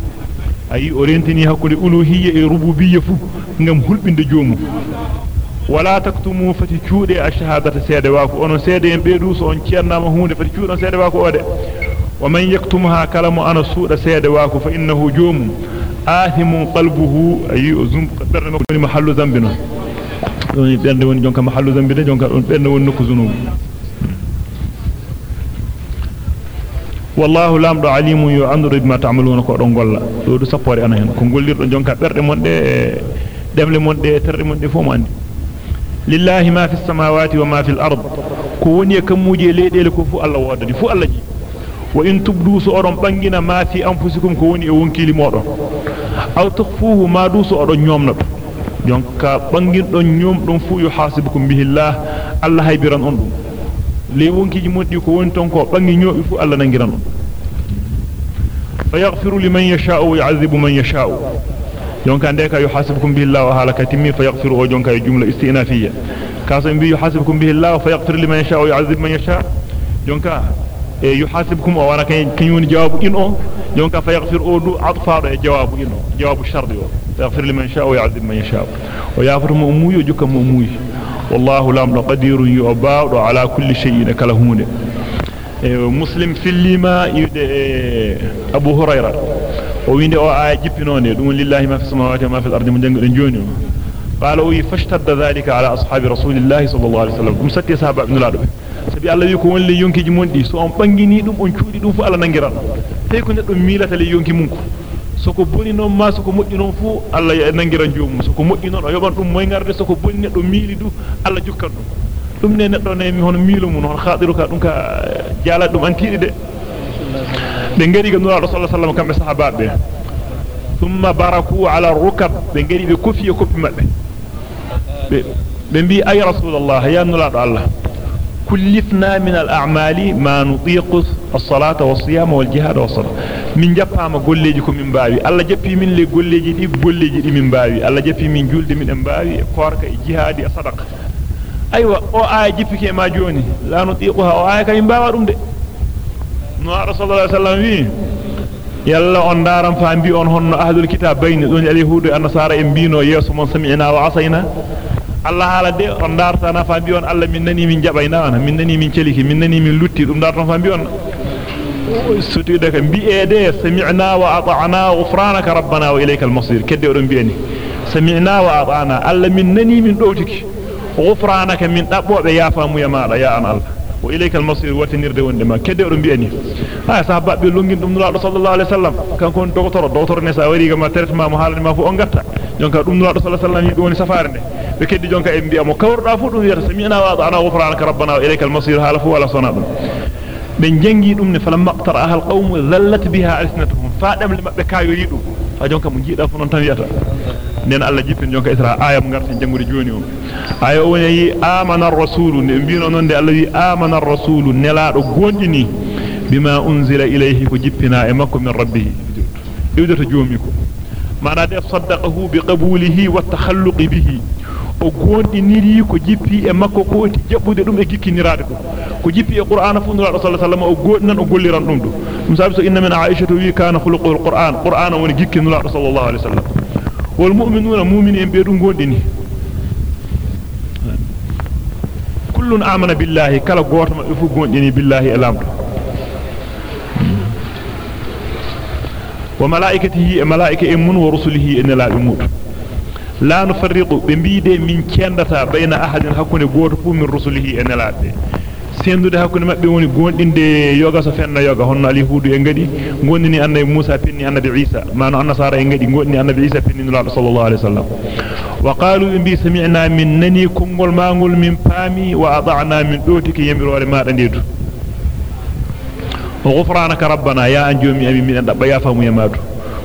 ayi o rentini hakkude uluhiyya e rububiyya fu ngam hulbinde joomu wala taktumu fati cuude ashhadata seede waako onon seede en beedu so on ciernama hunde fati cuudon seede waako ode wa man yaktumha kalamu ana suuda seede waako fa innahu jumum ahimun qalbuhu ayi zum berne woni mahallu zambi non don berne woni jonka mahallu zambi de jonka don berne woni nokku zunubu wallahu lamdo alimun yu'andu bima ta'maluna ko don golla do du sappore ana hen ko gollirdo jonka berde mon de demle mon de terre mon de fo mo andi لله ما في السماوات وما في الأرض. كوني كم مجيلي ديلك فو الله وادري فو الله جي. وإن تبدو سؤرم بانجنا ما في أنفسكم كوني أونكي لمورا أو تخفوه ما دو سؤرم يومنا يونكا بانجن دون يوم دون فو يحاسبكم به الله. الله هيبران أندو. لي وونكي جمون دي كوني تنكو بانجن يوم فو الله ننجران فيغفر لمن يشاء ويعذب من يشاء. يونكا ديكا يحاسبكم به الله وهلك تيمي فيغفر أو جونكا جمله استئنافيه كاسم بي يحاسبكم به الله فيغفر لمن يشاء ويعذب من يشاء. جونكا إيه، يحاسبكم أو ورك كيون جواب ان أو جونكا فيغفر أو دو عطف إيه، جواب ان جواب الشرط أو فيغفر لمن يشاء ويعذب من يشاء. ويغفر مؤمي جوكا مؤمي والله لا قدير يوبا على كل شيء كلهونه إيه، مسلم في لما أبو هريرة. ويندي أو اي جيبينو ني لله ما في السماوات وما في الأرض من جنغ دنجونيو قال وي فاشتد ذلك على اصحاب رسول الله صلى الله عليه وسلم كم ستي صحابه ابن الله سبي الله يكون ولي يونكي جي موندي سو ام بانغيني دوم اون تشودي دوم فو الله نانغيرا تي كو ندو ميلاتا لي يونكي مونكو سوكو بوني نو ما سوكو مودي نو فو الله نانغيرا جوم سوكو مودي نو يوبا دوم موي غاردي سوكو بوني ندو ميلي دو الله جوكاد دوم دوم ني ندو ني مي هون ميلو مون هون خاطرو كا دوم كا جالا دوم انتيدي دي sallallahu alaihi wasallam kambe sahababe thumma baraku ala rukab be ngari be kofi e kopi mabbe be be bi ay rasulullah ya nura allah كلفنا من الأعمال ما نطيق الصلاة والصيام والجهاد والصلاة. من جبها ما قوليجكم من باوي الله جبي من لي قوليجي دي قوليجي دي من باوي الله جبي من جولد من انباوي كورك جهاد صدق أيوة أو آية جبك ما جوني. لا نطيقها أو آية كم باوي رمدي نوار صلى الله عليه وسلم فيه yalla on daram faambi on honno ahlul kitab bayni don al-yahudu an nasara en bino yeso mon sami'na wa asayna Allah hala de on darta na faambi on Allah min nani min jabayna on min nani min celiki min nani min lutti dum darta faambi on sutude ka bi'ede sami'na wa ata'na ghufranaka rabbana wa ilayka al-masir kedde odon bi'eni sami'na wa ata'na Allah min nani min dowtiki ghufranaka min dabbobe yafamu ya mada ya an Allah longin dum nulaado sallallahu alaihi wasallam kanko on docteur docteur ne sa wari ga ma traitement mo halani ma fu on gatta jonka dum nulaado sallallahu alaihi wasallam yi woni safare de be keddi jonka e bi'a mo kawrda fu dum yata sami'na wa ata'na ghufranaka rabbana wa ilayka al-masir hala fu wala sona dum alsinatuhum fadam li mabbe kayo yidu fa jonka mo jiida fu non tan yata nen Allah jippin jonka isra ayam ngarti jangude joni o aya o woni amana ar-rasul ne mbino non de Allah wi amana ar-rasul nelaado gondini bima unzila ilayhi ko jippina e makko min rabbih iwdata joomi ko mana de saddaqahu bi qabulihi wa takhalluqi bihi o gondiniri ko jippi e makko ko ti jabbude dum e gikkiniraade dum ko jippi e qur'ana fu nura sallallahu alaihi wasallam o gondinan o golliran dum dum dum sabi so inna min aisha wi kana khuluqul qur'an qur'ana woni gikkinura sallallahu alaihi wasallam wal mu'minuna mu'mini en be dum gondini kullun amana billahi kala goto mabbe fu gondini billahi e lamdo wa malaikatihi e malaika e mun wa rusulihi en laabi mudum لا نفرق بمبيد من كندتا بين أحد حكوني قوتو من رسله أنالات سيندو ده حكوني مبي ووني قوتين دي يوغا سفرنا يوغا هنو اليهودو ينغدي قوتيني أن موسى فيني أن بعيسى ما أنه أن سارة ينغدي قوتيني أن بعيسى فيني نلعب صلى الله عليه وسلم وقالوا بمبي سمعنا من نني كنغل مانغل من فامي وأضعنا من دوتك يمروا لما رنيدو وغفرانك ربنا يا أنجومي أبي من أندب يا فامي يمادو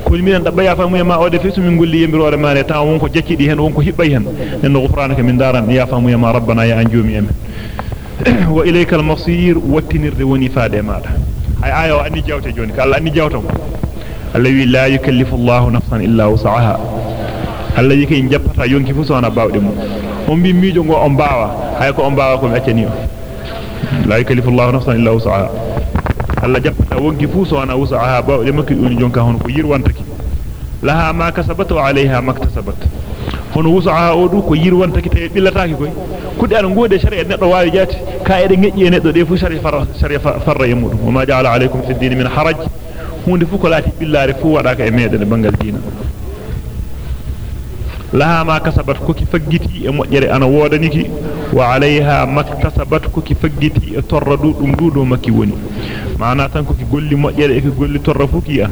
كل من دبا يا فامو يما أو دفيسو من غولي يمبرore مانه تا wonko jaccidi hen wonko hibbay hen en غفرانك من داران يا فامو يما ربنا يا انجومي ام واليك المصير وتنر وني فاده مادا اي ايو اني جawte joni kala anni jawtam alladhi la yukallifu Allah nafsan illa wus'aha Allah yake jappata yonki fu sona bawde mum on bi miijo go on baawa hay ko on baawa ko mi accani o la yukallifu Allah nafsan illa wus'aha Allah jappata wonki fu so ana wusaha bawde makki doni jonka hono ko yirwantaki laha ma kasabat wa alayha maktasabat hono wusaha o du ko yirwantaki te billataaki koy kudde an ngode shari'a neddo waawi jati ka ede ngejji e neddo de fu shari'a farra shari'a farra yamudum wama ja'ala alaykum fi din min haraj hunde fu ko laati billare fu wadaka e meden bangal diina laha ma kasabat ko ki faggiti e mojjere ana wodaniki e torra dudum dudo makki woni maana tan ko ki golli mojjere e ki golli torra fu ki a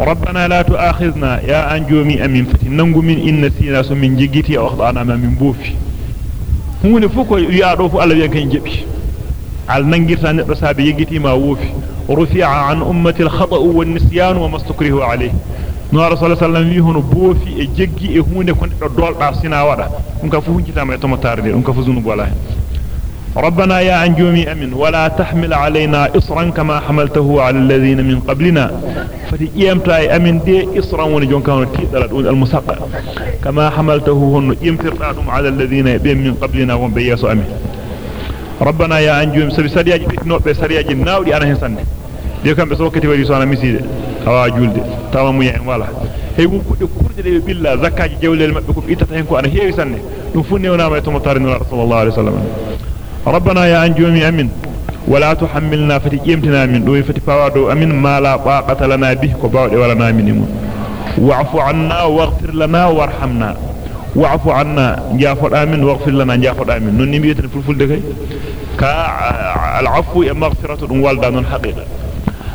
ربنا لا تؤاخذنا يا أنجومي أمين فتننغ من إن نسينا سمين جيجيتي أو أخطأنا ما من بوفي. هون فوكو يأرو فو ألا بيان كان جبي. على ننجرتا نرسا بيجيتي ما ووفي. رفع عن أمة الخطأ والنسيان وما استكره عليه. نور صلى الله عليه وسلم يهون بوفي جيجي هون كنت دول بارسنا ودا نكا فو هنجتا ما يتمتار دي نكا فو زنوب ولا ربنا يا أنجومي أمين ولا تحمل علينا إصرا كما حملته على الذين من قبلنا فتي إيمتاي أمين دي إصرا ونجون كانوا تيدل المسقى كما حملته هن إيمترتهم على الذين من قبلنا ومبياسوا أمين ربنا يا أنجومي سبي سرياجي نوبة سرياجي ناودي أنا هنسان دي كان بسوكتي ودي سوانا مسيدة hawa julde tawa mu en wala. Hey won kudde kurde de billa zakaji jawlel mabbe ko itata hen ko ana heewi sanne. Dum fu newna ma to mutarin sallallahu alaihi wasallam. ربنا يا أنجومي أمين ولا تحملنا فتجيمتنا من دوي فتفاوادو أمين ما لا طاقة لنا به كباود ولا نامن واعف عنا واغفر لنا وارحمنا واعف عنا جافر آمين واغفر لنا جافر آمين نون نميتنا في الفل دكي كالعفو مغفرة والدان حقيقة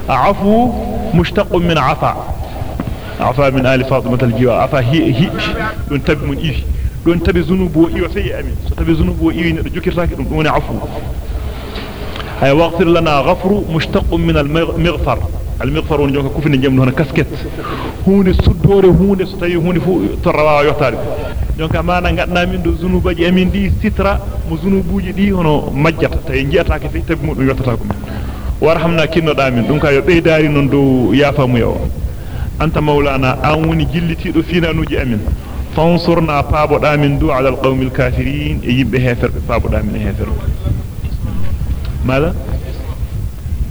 عفو مشتق من عفا. عفا من آل فاطمة الجوا عفا هي هي دون تب من إيه دون تب ذنوب وإيه في أمين. ستب ذنوب وإيه نرجوك راكد دون عفو هاي واغفر لنا غفر مشتق من المغفر. المغفر ونجوك كفن جمن هنا كسكت. هوني سدور هوني ستاي هوني فو تروا يوتاري donc mana gadna min do zunubaji amin di sitra mo zunubuji di hono majjata tay jiataake fi tabi mudum yottata ko warhamna kinnoda min dum ka yo beydari non do yafamu yo anta maulana an woni jillitido finanuji amin fansurna paaboda min du ala alqawmil kafirin e yibbe heferbe paaboda min hefer mala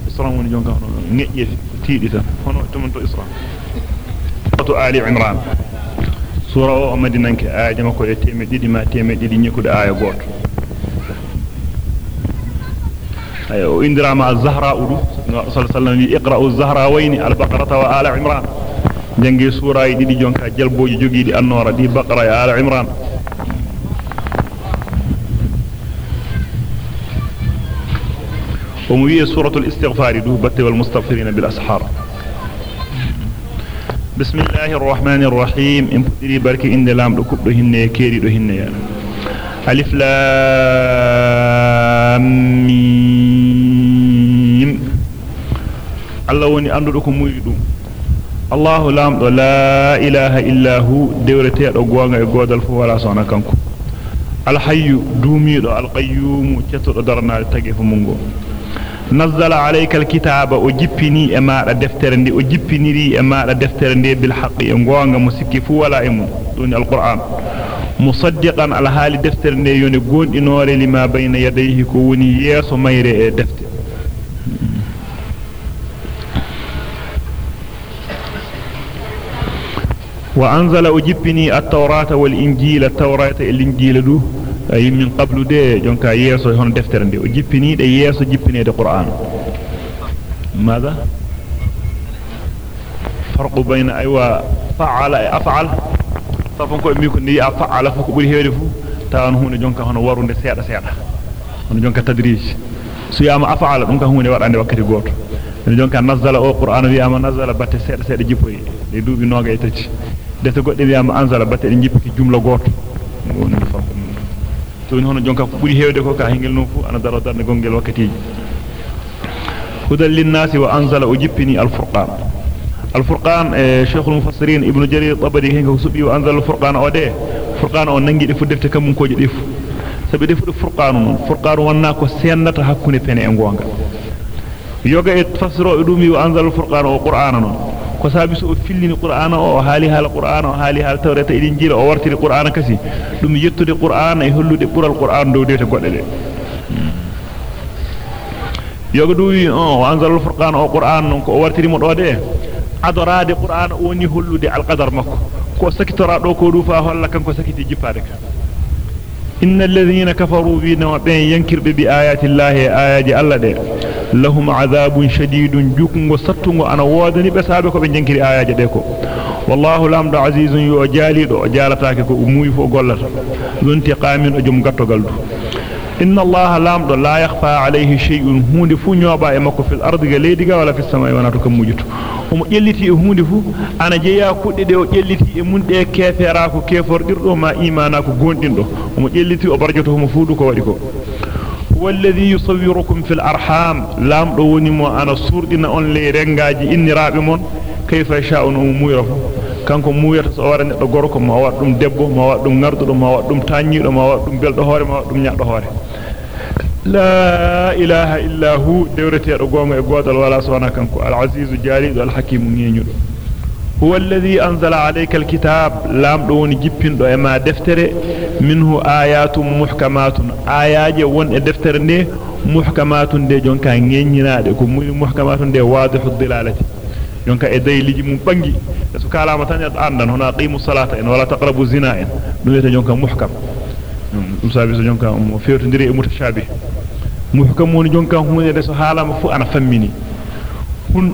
isra woni jonka hono ngejje tiidi tan hono tumon to isra to ali imran sura o madinanke aya mako e teme didi ma teme didi nyikude aya goto أيوة، وإندرا مع الزهراء صلى الله عليه وسلم يقرأ يقرأوا الزهراوين البقرة وآل عمران. جنجي سورة يدي جنكا جلبو يجوغي دي النور دي بقرة يا آل عمران. وموية سورة الاستغفار دو دوبت والمستغفرين بالأسحار. بسم الله الرحمن الرحيم. امتدري بركي اندلام لكبرهن كيري دهن يعني. الف لام الله وني اندو كو موي دوم الله لام لا اله الا هو دورتي دو غونغا e godal fu wala sona kanko al hayyu dumido al qayyum cetto darna tagi fu mungo nazzala alayka alkitaba o jippini e maada deftere ndi o jippiniri e maada deftere ndi bil مصدقا على حال دفتر ني يوني غون دي نوري لما بين يديه كوني وني ييسو مايري دفتر وانزل اجبني التوراة والانجيل التوراة الانجيل دو اي من قبل دي جونكا ييسو هون دفتر دي اجبني دي ييسو جبني دي قران ماذا فرق بين ايوا فعل افعل أفعل صفن كو ميكو ني أفعل فكو بوري هيري فو تان هون جونكا هون ورونde سيدا سيدا هون جونكا تدريج سيما أفعل دونكا هون ورانde وقتي غوتو jonka nazzala o qur'an wi'ama nazzala batte seeda seeda jippoyi e duubi noga e tati defte godde wi'ama anzala batte en jippiki jumla goto woni farko to ni hono jonka fu buri hewde ko ka hingel no fu ana daro darde gongel wakkatiji hudal linnasi wa anzala ujippini alfurqan alfurqan e o nangi fu defte kam ko je defu sabi defu furqan non furqan wonna ko sennata hakkunde pene e gonga yoga e fasro dum wi anzala alfurqan o qur'ana non ko sabi so fillini qur'ana o haali hal qur'ana o haali hal tawrata e injila o wartiri qur'ana kasi dum yettude qur'ana e hollude bural qur'an do dewte godde de yoga duwi o anzalul furqan o qur'an non ko wartiri mo do de adorade qur'an woni hollude alqadar makko ko sakitora do ko du fa holla kanko sakiti jippade ka innal ladhina kafaru bi nawabin yankirbe bi ayati llahi ayati alla de lahum adhabun shadidun jukungo sattungo ana wodani be saabe ko be jankiri ayaje de ko wallahu lamdu azizun yu jalido jalatake ko umuyi fo gollata dunti qamin o jum gattogal du إن الله لامد لا يخفى عليه شيء. هون دفو نيوبا إمكو في الأرض غليد ولا في السماء وأنا تكم موجود. وما يلتي هون دفو أنا جيا كود ديو يلتي إمون دي كيف راكو كيف ردير وما إيماناكو قوندين دو. وما يلتي أبرجته مفودو كواليكو هو الذي يصوركم في الأرحام. لام دو ونمو أنا سور دينا أون لي رنجاجي إني رابي مون. كيف شاء نمو ميرفو kanko muyata so wara neddo gorko ma wad dum debbo ma wad dum ngardudo ma wad dum tanyido ma wad dum beldo hoore ma wad dum nyaado hoore la ilaha illa hu dewreteedo gonga e godal wala sona kanko al aziz jalidu al hakim ngenyudo huwa alladhi anzala alayka al kitab lam do woni jippindo e ma deftere minhu ayatun muhkamatun ayaje won e deftere ne muhkamatun de jonka ngenyinaade ko muhkamatun de wadihu dilalati jonka e dayliji mum bangi so kalama tan andan hona qimu salata en wala taqrabu zina en dum weta jonka muhkam dum sabi so jonka mo fewtondiri e mutashabih muhkam woni jonka hunde de so halama fu ana fammini hun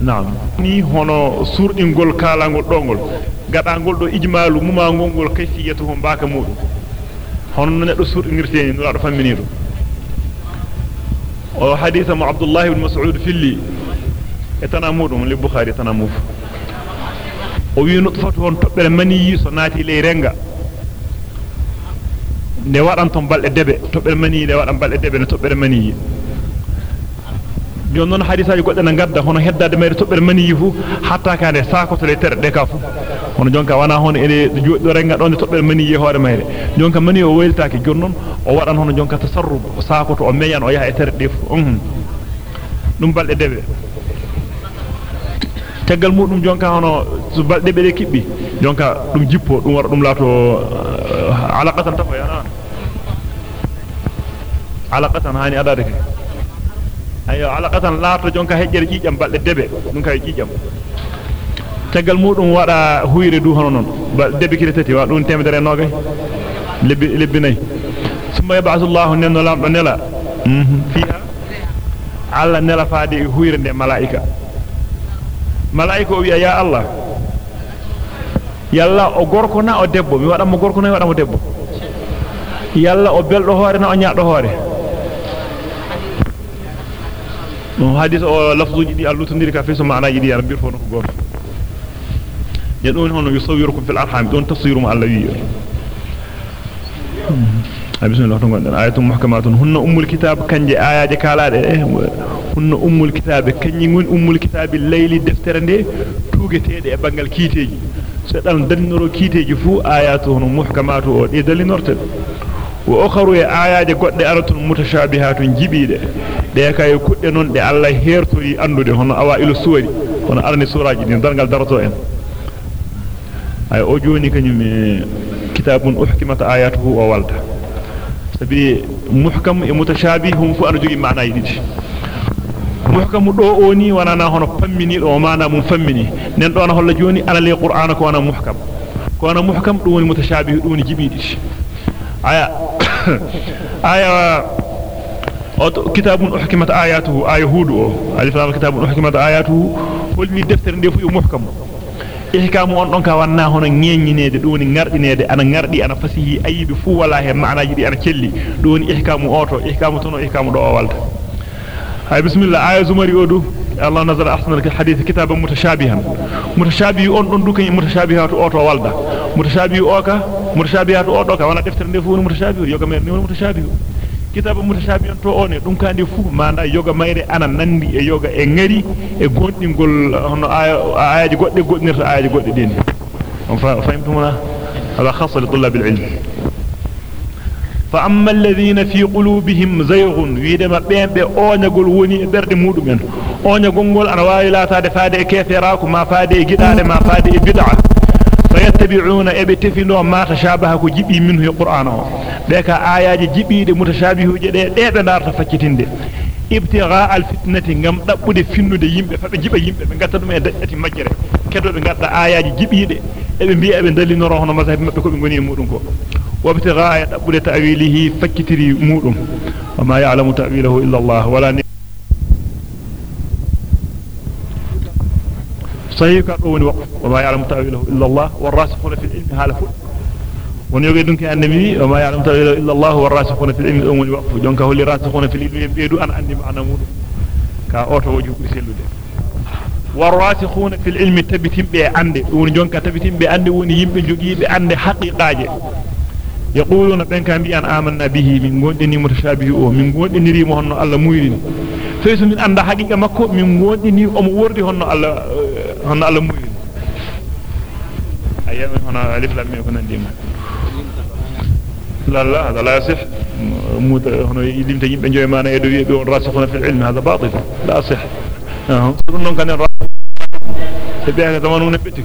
naam ni hono surdingol kalangol dongol gadangol do ijmalu muma gongol kayfiyatu hum baka mudum hono neddo surdingirteni no do famminido o وحديث مع عبد الله بن مسعود في اللي يتنامون من البخاري يتنامون وينطفتهم تبقى المني صناتي لي رنغا. نوار أنتم بل الدبي تبقى المني نوار أنتم بل الدبي تبقى المني jon non hadisaaji godde na gadda hono heddade mere tobbere mani fu hatta kande sakoto le terde ka fu hono jonka wana hono ede joddo renga don tobbere mani yi hoore mayre jonka mani o weltaake jonnon o wadan hono jonka tasarruf sakoto o meyan o yaha e terde fu dum balde debe tegal mudum jonka hono su balde be kibbi jonka dum jippo dum wara dum laato alaqatan tafa yana alaqatan hani adade ke ayo alaqatan laato jonka hejjere jijam balde debe dum kay jijam tegal mudum wada huyre du hono non debe kile tati wa dum temedere nogay lebbi lebbi nay summa yab'athu Allahu nanno lamdo nela fiha alla nela faade huyre de malaika malaika o wi'a ya Allah yalla o gorko na o debbo mi wadamo gorko na wadamo debbo yalla o beldo hoore na o nyaado hoore no hadith o lafzuji di allutondiri ka feso maanaaji di arbir fo no ko goto ya don hono yusawirukum fil arham don tasiru ma allawi bismillah to gondan ayatun muhkamatun hunna ummul kitab kanje ayaje kalaade hunna ummul kitab kanyi ngon ummul kitab layli deftere nde tugetede e bangal kiiteji so dal dannoro kiiteji fu ayatu hono muhkamatu o de dalinorte واخر يا آية غد ارات متشابهات جبيده ديكا يكود نون دي الله هيرتو اي اندودي هون اوا إلى سوري هون ارني سوراجي دي درغال دراتو ان اي أو جوني كنيم كتاب احكمت اياته ووالده سبي محكم متشابه فو ارجو معنى يدي محكم دو اوني وأنا نا هون فاميني دو معنى مو فاميني نين أنا هولا جوني على القران كو أنا محكم كو محكم دو متشابه دو جبيدي aya كتاب أحكمت آياته آية هود ألف لام كتاب أحكمت آياته قل من دفتر ندفو محكم ihkamu on don ka wanna hono nyenyineede doni ngardineede ana ngardi ana fasihi ayibi fu wala he maanaaji di ana celli doni ihkamu oto ihkamu tono ihkamu do walta hay bismillah aya zumari odu Allah nazara ahsan al-hadith kitaban mutashabihan mutashabi on don dukan mutashabihatu oto walda mutashabi oka mutashabihatu odo ka wana deftere nde fu mutashabi yoga mer ni mutashabi kitaba mutashabihan to one dum kandi fu manda yoga mayre ana nandi e yoga e ngari e gondingol hono aayaji godde godnirta aayaji godde den on fahimtumuna hada khassa li tulab al-ilm fa amma alladhina fi qulubihim zayghun widama bembe oonyagol woni e berde mudumen oonyagol gol ana wawi latade faade e keferaku ma faade e gidade ma faade e bid'a فيتبعون ابتفنوا ما تشابه كجبي منه القرآن ذلك آيات جبي المتشابه جدي أيضا نار تفكتين ابتغاء الفتنة نعم تبود فينو دي يمبي. فبنجيب يمبي. من قطر من يدأت مجرى كدو من قطر آيات جبي دي. ابن بي ابن دلي نراه نمازه بمتكو من غني مورنكو وابتغاء تبود تأويله فكتري مورن وما يعلم تأويله إلا الله. ولا نعم الله صحيح كأون وقف وما يعلم تأويله إلا الله والراسخون في العلم ونيوغي دونك النبي وما يعلم تأويله إلا الله والراسخون في العلم أون وقف جونك هو اللي راسخون في العلم يبيدو أن أني معنى مودم كأوتو وجه بسيلو والراسخون في العلم تبتين بأندي ونجونك تبتين بأندي ونيم جوجي بأندي حقيقة يقولون بين كان بي أن آمنا به من غودني متشابه أو من Allah muyrini feyso min anda haqiqa makko min godini o mo wordi honno Allah muyrini ayami hono alif lam mim ko nandima لا لا هذا لا يصح. هنا يلم تجيب بن جيمان يدو يبي راسخون في العلم. هذا باطل. لا صح أه. سرون كان تبيها زمان نبتك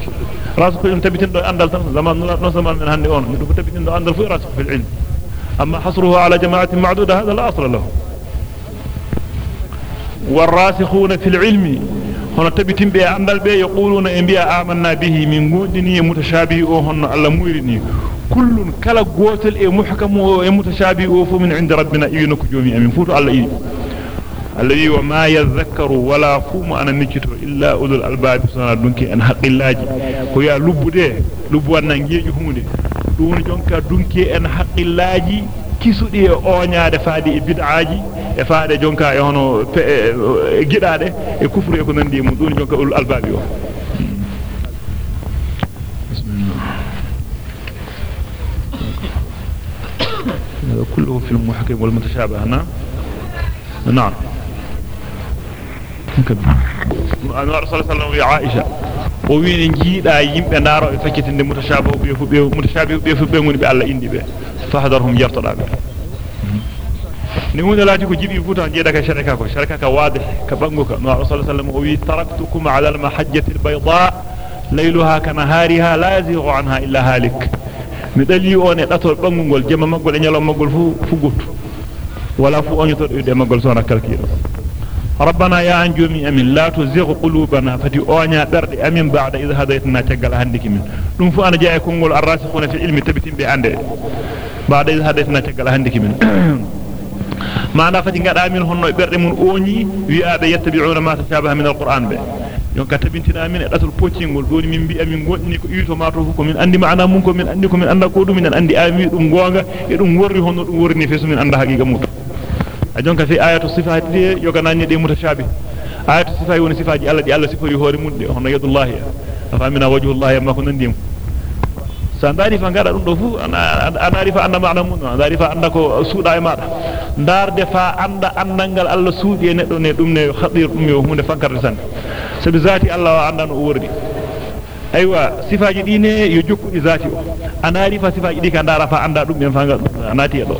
راسخ في تبتين دو اندال تن زمان نو زمان من هندي أون. دو تبتين دو اندال في راسخ في العلم. أما حصره على جماعة معدودة هذا لا أصل له. والراسخون في العلم. هنا تبتين بي اندال بي يقولون ان بي آمنا به من غودني متشابه أو هن الله مويرني كل كلا غوتل اي محكم أو متشابه أو فمن عند ربنا ينك جومي امين فوتو الله يي الذي وما يذكر ولا فوم أنا نجتو الا اولو الالباب سنا دونكي ان حق الله كو يا لبوده لبو نانجيجو hunde dum jonka dunki en haqqillaji kisudi e oñaade faade e bid'aaji e faade jonka e hono e gidaade e kufru e ko nandi mum dum jonka ul albabi o هذا كله في المحكم والمتشابه نعم نعم أنا رسول الله صلى الله عليه وسلم عائشة وين جيدا يمبه نارو فكيتinde mutashabihu be fu be mutashabihu be fu be ngoni be Allah indi be fahdarhum yartada be ni hunde laati ko jibi futa jeeda ka sharika ko sharika ka wadih ka banguka no rasul sallallahu alaihi wasallam taraktukum ala al-mahajjati al-bayda laylaha kanahariha la yazighu anha illa halik mi dali on e datol bangugol jema magol e nyalom magol fu fu guttu wala fu onyoto de magol sona kalkiro ربنا يا أنجومي أمين لا تزغ قلوبنا فتي أونيا درد أمين بعد اذا هديتنا تجعل هنديك من. دون فو أنا جاي كونغول الراسخون في العلم تبتين بي اندي بعد اذا هديتنا تجعل هنديك من. ما أنا فتي غدا آمين هونو برد من أوني وي آبي يتبعون ما تشابه من القرآن به. يوم كتبتنا آمين داتل بوتشينغول دوني من بي أمين غودني كو يوتو ما تو كو من أندي معنا منكم من أندي كو من اندا كودو من أندي امي دوم غوغا اي دوم وري هونو دوم ورني فيس من اندا حقيقة موتو ajonka fi ayatu sifati de yoga nanni de mutashabi ayatu sifati woni sifaji Allah di Allah sifori hore mun de hono yadullahi famina wajhullahi ma ko nandim sandari fa ngara dum do fu anari fa anda maana mun andari fa anda ko suuda e mada darde fa anda andangal Allah suudi e neddo ne dum ne khadir dum yo hunde fankarde san sabi zati Allah wa anda no wordi aywa sifaaji dine yo jokku zati o anaari fa sifaaji di ka ndara fa anda dum ben fa ngal anati e do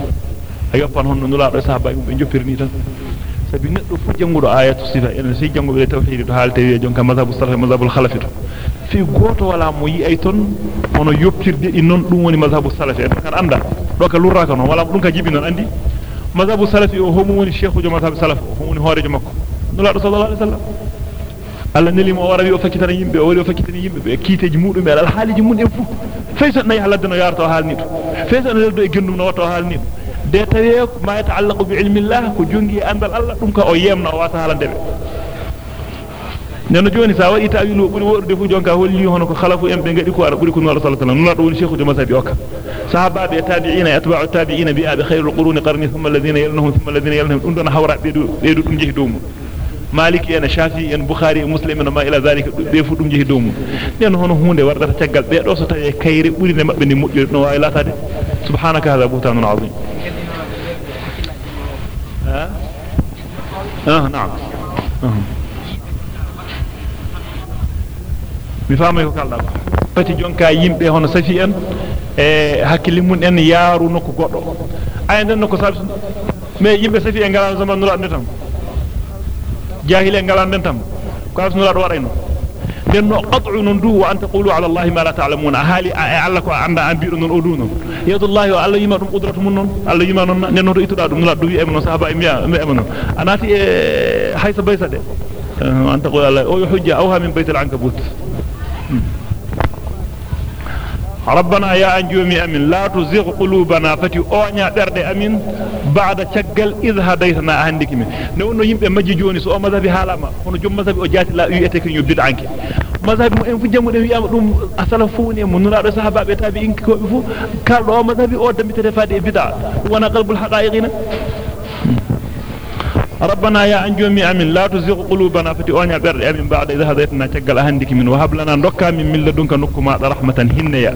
ayo fan honno nula do sahaba be joppirni tan sabi neddo fu jangudo ayatu sifa en si jangudo tawhid to halte wi jonka mazhabu salaf mazhabul khalaf to fi goto wala mo yi ay ton hono yoppirde di non dum woni mazhabu salaf en kan anda do ka lurraka non wala dum ka jibi non andi mazhabu salaf o homo woni sheikhu jo mazhabu salaf o woni horejo makko nula do sallallahu alaihi wasallam alla neli mo wara wi o fakitana yimbe o wari o fakitani yimbe be kiiteji mudum e al haliji mun en fu faysa nay haladde no yarto halni to faysa no leddo e gendum no wato halni sa wadi tawilu buri worde fu jonka holli hono ko khalafu en be ngadi ko ara buri ko nula sallallahu alaihi wasallam nula do woni sheikhu de masabi okka sahaba be tabi'ina atba'u tabi'ina bi abi khairul quruni qarni thumma alladhina yalunhum thumma alladhina yalunhum dum don hawra be do be do dum jehi domu maliki en shafi en bukhari muslim en ma ila zalika be fu dum jehi domu den hono hunde wardata taggal be do so tawe kayre buri ne mabbe ni mujjo no way latade subhanaka hadha buhtanun azim ها آه نعم faamay ko kalda fati jonka yimbe hono safi en e hakkille mun en yaaru nokko goddo ay den nokko sabi mais yimbe safi en ngala zaman nura den tam jahile ngala den tam ko as nura لأن قطع ندوه أن تقولوا على الله ما لا تعلمون. أهالي أعلك عند أنبير أدون يد الله ألا يما قدرة من ألا يما نن رئيت دادو من لدو يأمن صحابة يأمن أنا تي آه، حيث بيسة أه، أن تقول الله أو يحج أوها من بيت العنكبوت. ربنا يا أنجومي أمين. لا تزغ قلوبنا فتي أونيا برد أمين. بعد شغل إذ هديتنا عندك من نونو يمبه مجي جوني سو مذهبي حالما هنو جم مذهبي أو جاتي لا يؤتك يبدد عنك. مذهبي إن فجمو دي يام دوم أسلفوني من نرا صحابه بتابي انك كو فو كالو مذهبي أو دمي تفادي بدع وأنا قلب الحقائقنا ربنا يا انجومي امين لا تزغ قلوبنا فتؤنا برد. أمين بعد إذا هديتنا تجل هندك من وهب لنا نكا من من لدنك نكما رحمة. هنيا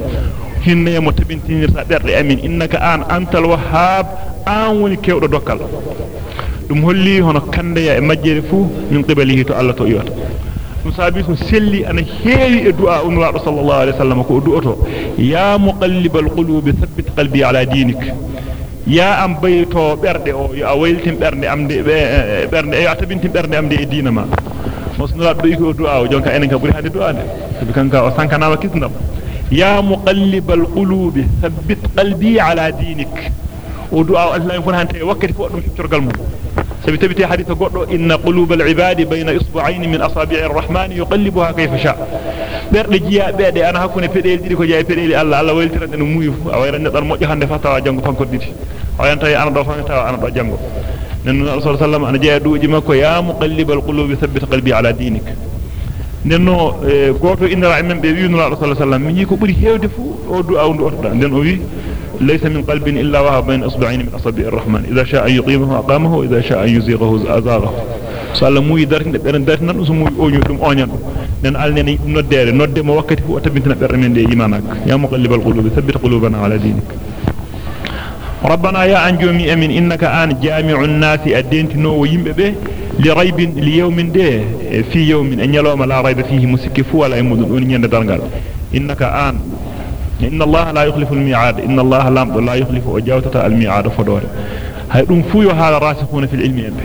هنيا متبنتين برد. أمين. إنك ان أنت الوهاب. آن ولي كيو دوكال. دم هولي هنا كانديا ماجيري فو من قبله تو الله تو يوت مصابي سلي أنا هي دعاء الله صلى الله عليه وسلم. كو دوتو يا مقلب القلوب ثبت قلبي على دينك. Ya am bayto berde o ya wayltin berde amde berde ya tabintin berde amde e diina ma mosnura do iko du'a o jonka enen ka buri hade du'a de sabi kanka o sankana wa kisnam ya muqallibal qulubi thabbit qalbi ala dinik o du'a Allah en fon hante wakkati fo dum torgal mum sabi tabiti hadith goddo inna qulubal ibadi bayna isbu'ayn min asabi'ir rahman yuqallibuha kayfa sha berde jiya bede ana hakune pedeli didi ko jaay pedeli Allah Allah wayltirande no muyu a wayrande dar mojjo hande fatawa jango fankoditi ayanta ana do fatawa ana do jango nen rasul sallam ana jeya duuji makko ya muqallibal qulubi thabbit qalbi ala dinik nenno goto indara men be wiinu rasul sallam mi ko buri hewde fu o du'a o otoda den o wi ليس من قلب إلا وهو بين أصبعين من أصابع الرحمن إذا شاء يقيمه أقامه وإذا شاء يزيغه أزاغه سأل موي دارك نبرن دارك نان موي أونيو دم أونيان نن ألني نودير نودي ما وقت هو أتبنتنا برمين دي إيمانك يا مقلب القلوب ثبت قلوبنا على دينك ربنا يا أنجومي أمين إنك آن جامع الناس أدينت نو يمبه لريب ليوم ده في يوم أن يلوم لا ريب فيه مسكفو ولا يمدن أن يندرنغال إنك آن إن الله لا يخلف الميعاد إن الله لا يخلف وجاوتة الميعاد فدور هاي fu yo hala rasikuna fil ilmi embe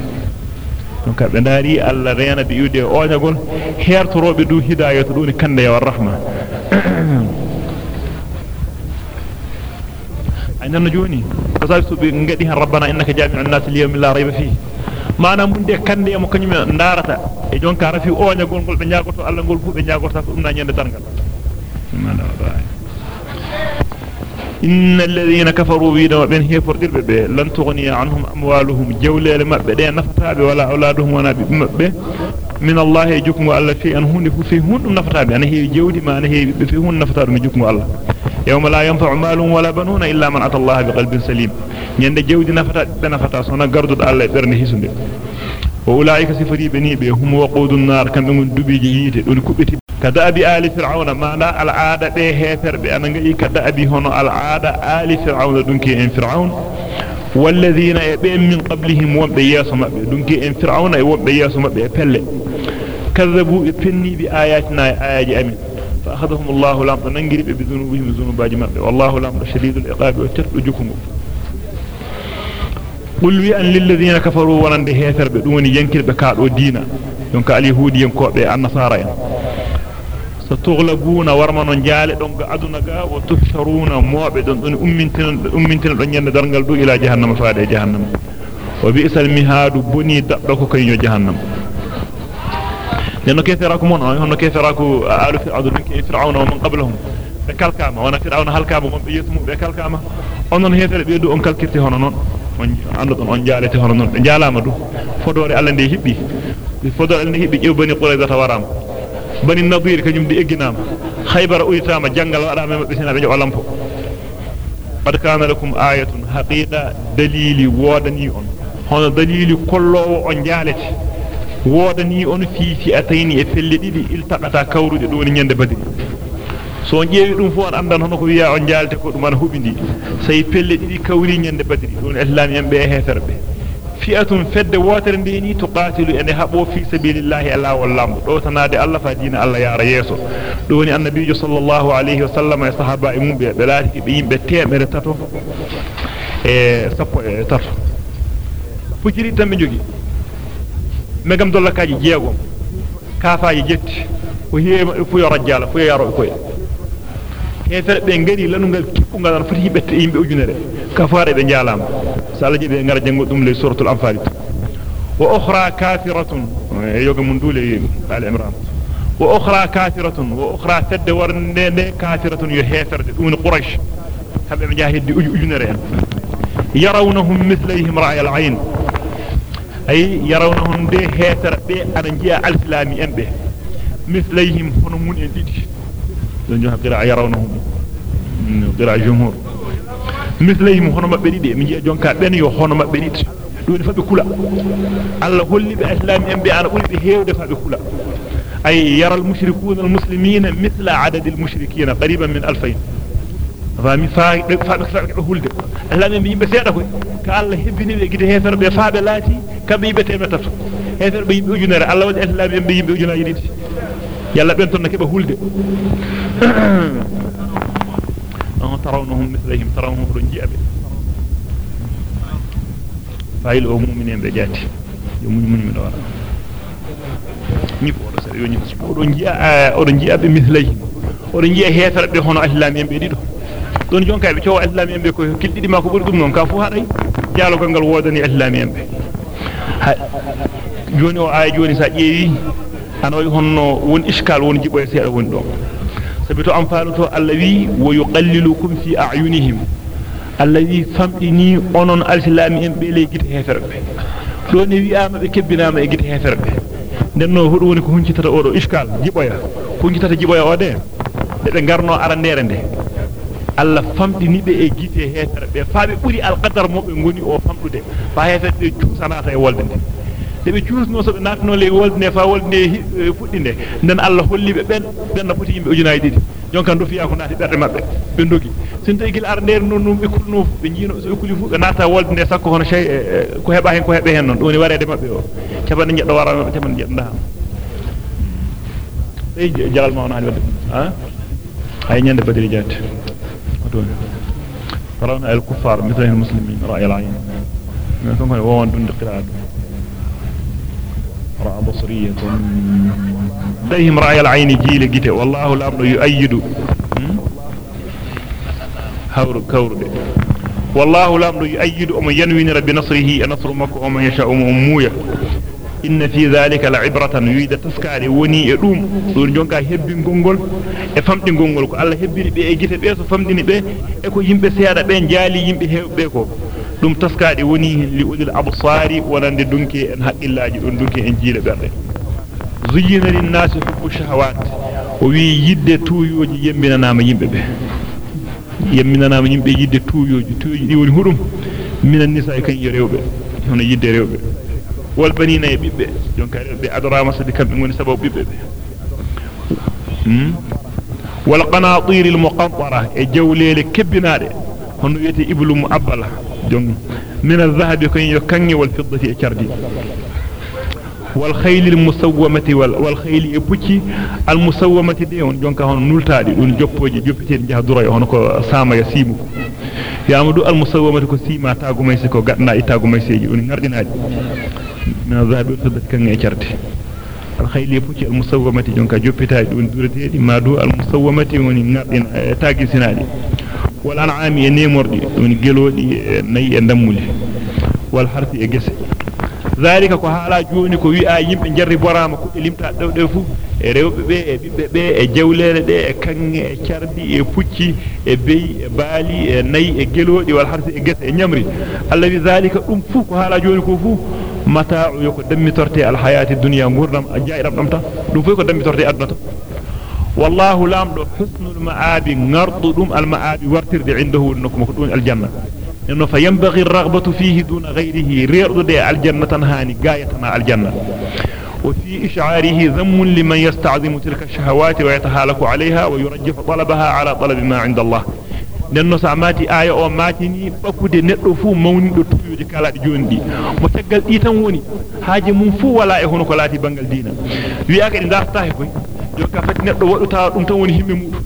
donc be dari alla reena be yude o nyagol hertorobe du hidayatu dun kande ya rahma aynan joni kasabi be ngadi han rabbana innaka jami'un nas li yawmin la rayba fihi manam bunde kande mo kanyum ndarata e jonka rafi o nyagol gol be nyagoto alla gol fu be nyagoto ko dum na nyande dargal mana إن الذين كفروا بنا وبين هي فردر بي لن تغني عنهم أموالهم. جولة لمبه دي نفتاب ولا أولادهم ولا بمبه من الله يجوكم الله في أنهن فيهن نفتاب يعني هي جودي ما أنا هي فيهن نفتاب يجوكم الله يوم لا ينفع مال ولا بنون إلا من أتى الله بقلب سليم. يند جودي نفتاب بنفتاب سونا قردد الله برنه هسنده وأولئك سفري بني بي هم وقود النار. كم من دبي جييته دون كبتي كدأب آل فرعون ما لا العادة به هفر بأن نجي كدأب هنا العادة آل فرعون دونكي إن فرعون. والذين يبين من قبلهم وبياس مبه دونكي إن فرعون وبياس مبه فل. كذبوا فني بآياتنا آيات أمين. فأخذهم الله لام ننجرب بذنوبهم ذنوب مبه والله لام شديد العقاب وترد جكم. قل وأن للذين كفروا ولن هيثر بدون ينكر بكاد دينا ينك اليهود ينكوب النصارى. ستغلبون ورمن جال دونك ادنا غا وتحشرون موبه دون امنتن امنتن دون يند درغال دو إلى جهنم فاده جهنم. وبئس المهاد بني ددو كاي جهنم. لأنه كيف راكم هون كيف راكو آل فرعون؟ فرعون ومن قبلهم؟ بكالكاما وأنا فرعون هلكاما من بيسمو بكالكاما onon hetere be do on kalkirte hono non on ando don on jaalete hono non be jaalama du fodore alla nde hibbi fodore alla nde hibbi jew bani qurayza tawaram bani nadir kanyum di egginama khaybara uytama jangal wadama mabbe sina be jo lampo qad kana lakum ayatun haqiqa dalili wodani on hono dalili kollowo on jaalete wodani on fi fi atayni e felle didi iltaqata kawrude do ni nyande badri so on jeewi dum fu on andan hono ko wiya on jaalte ko dum an hubindi sey pelle didi kawri nyande badri don islam yambe e heferbe fi'atun fedde wotere ndeni tuqatilu ene habo fi sabilillahi alla wallahu do tanade alla fa dina alla yara yeso do woni annabijo sallallahu alayhi wa sallam e sahaba e mumbe be laati be yimbe temere tato e sappo e tato fujiri tambe jogi megam dollakaaji jeegom kafaaji jetti o heema fu yo rajjala fu yo yaro ko hefere be ngari lanungal kibungal an fati bette yimbe ujunere كفار بن جالام سالج إذا نرجع نقدم لسورة الأنفال. وأخرى كافرة يوجا من دولي على عمران. وأخرى كافرة وأخرى تدور نين كافرة يهيفر دون قريش. هم جاهد أجنرين يعني. يرونهم مثليهم رأي العين. أي يرونهم دي هيتر دي أنجيا الفلامي أنبه مثلهم هنمون أنتج لن يرونهم. قراء الجمهور مثليهم هنا من يديدي دون جوها قراء يرونهم قراء جمهور مثليهم هنا ما بريد من جاء جونكا بين يو هنا ما بريد دون فبي كلا الله هل بأسلام ينبي أنا أقول بهيو دفع بكلا أي يرى المشركون المسلمين مثل عدد المشركين قريبا من ألفين فامي فا فا فا هولد الله من يمبي سيدا كوي كالله هبني بي غيدي هيفر بي فابه لاتي كبي يبتي متاتو هيفر بي يمبي جنر الله ودي اسلام يمبي يمبي جنا يدي يلا بنتو نكبه هولد أهم ترونهم مثلهم ترونهم رنجي أبدا فايل من ينبجات يومون من من وراء نيبو رسالة ورنجي أبدا مثلهم ورنجي هيتر بيهون أهلام ينبجدو دون جون كاي بيتو أهلام ينبجو كل دي ما كبير قم نوم كافو هاري جالو كنغل ودني أهلام ينبجو جوني وآي جوني سا إيه أنا يهون ون إشكال ون جيبو يسير ون دوم. Sabi to am faaluto alla wi wa yuqallilukum fi a'yunihim allazi famdini onon alislami en be ley gite heferbe do ne wi'ama be kebbinama e gite heferbe denno hodo woni ko huncitata odo iskal jiboya ko huncitata jiboya o de be garno arandere de Allah famdini be e gite hetere be faabe buri alqadar mo be ngoni o famdude fa hetere be cuusanata e wolde de de be cuusno so be natno le wolde ne fa wolde ne fuddinde den Allah holli be ben ben na foti yimbe ujunaay didi jonkan do fiya ko naati berde mabbe be dogi sin tay gil arnder non non be kulno be jino so kuli fu be nata wolde ne sakko hono shay ko heba hen ko hebe hen non doni warede mabbe o caban jeddo wara mabbe caban jeddo e jalal ma on hali wadde ha ay nyande badiri jaati ترون الكفار مثل المسلمين رأي العين ثم هو دون قراءة رأى بصرية. دايهم رأي العين جيل جيته والله الأمر يؤيد. هور كور والله الأمر يؤيد. أم ينوين رب نصره. نصر مكو أم يشاء أمويا إن في ذلك العبرة يريد تسكاري. وني إروم دور جونكا هبين جونغول فهمتين جونغول الله هبين بي. جيته بي. فهمتين بي. إكو يمبي سيادة بين جالي يمبي هبين dum taskadi woni li ulil absari wonande dunki en haqqillaaji don dunki en jiile berde zuyina lin nasi hubbu shahawat o wi yidde tuuyoji yembinanama yimbe be yembinanama yimbe yidde tuuyoji tuuyoji di woni hudum minan nisa e kan rewbe hono yidde rewbe wal banina e bibbe jonka be adrama sadi kambe ngoni sababu bibbe be hmm wal qanatir al muqantara e jawlele kebbinaade hono wiyete iblu mu'abbala من الذهب كان يكني والفضة في أشاردي والخيل المسومة وال والخيل يبكي. المسومة دي هون جون كهون نول تادي ون جو بوجي جو بتين جه دوري هون كو سام يا سيمو يا مدو المسومة كو سيما تاعو ميسي كو غدنا يتاعو ميسي جون يعرضنا من الذهب والفضة كان يأشاردي الخيل يبكي. المسومة جون كجو بتاعي ون دوري دي ما دو المسومة وني نعرضنا تاعي سنادي e e e e e rewbe be e bibbe be e jawlere de e kange e cardi e pucci e bey e baali e nayi e gelodi wal harfi e gese e nyamri allazi zalika dum fu ko haala joni ko fu mata'u yoko dammi torte al hayati dunya gurdam a jairam dam ta dum fu ko dammi torte aduna to والله لامدو حسن المآب غرض دم المآب ورترد عنده نكم دون الجنة. إنه فينبغي الرغبة فيه دون غيره. ريرد الجنة هاني غايتنا الجنة. وفي إشعاره ذم لمن يستعظم تلك الشهوات ويتهالك عليها ويرجح طلبها على طلب ما عند الله. nenno sa mati aya o matini bakude neddo fu mawnido tuyude kala di jondi mo taggal di tan woni haaje mum fu wala e hono ko lati bangal dina wi aka di darta he koy yo ka fati neddo waduta dum tan woni himbe mudum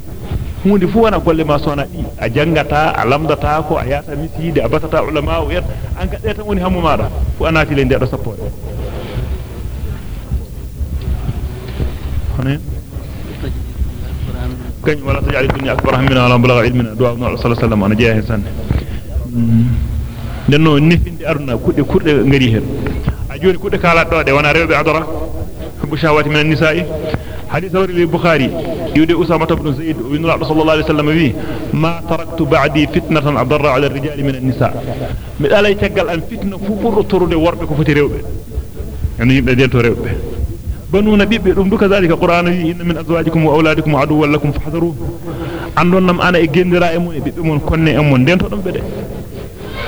hunde fu wana golle ma sona di a jangata a lamdata ko a yata miside a batata ulama o yet an ka tan woni hammu mada fu anati le ndado sappode هنا كن ولا تجعل الدنيا أكبر همنا ولا بلغ علمنا دعاء النبي صلى الله عليه وسلم أنا جاهز سن لأنه نفند أرنا كل كل غريه أجوني كل كالا دوا وأنا ريو بعذرة بشهوات من النساء حديث ورد البخاري يودي أسامة بن زيد وإن الله صلى الله عليه وسلم به ما تركت بعدي فتنة أضر على الرجال من النساء من ألا يتقل أن فتنة ففر ترد وربك فتريو يعني يبدأ دينتو ريو بنو نبي aduwwan lakum fahdharu andon nam ana e gendira e mun e bibbe mun konne e mun den to dum bede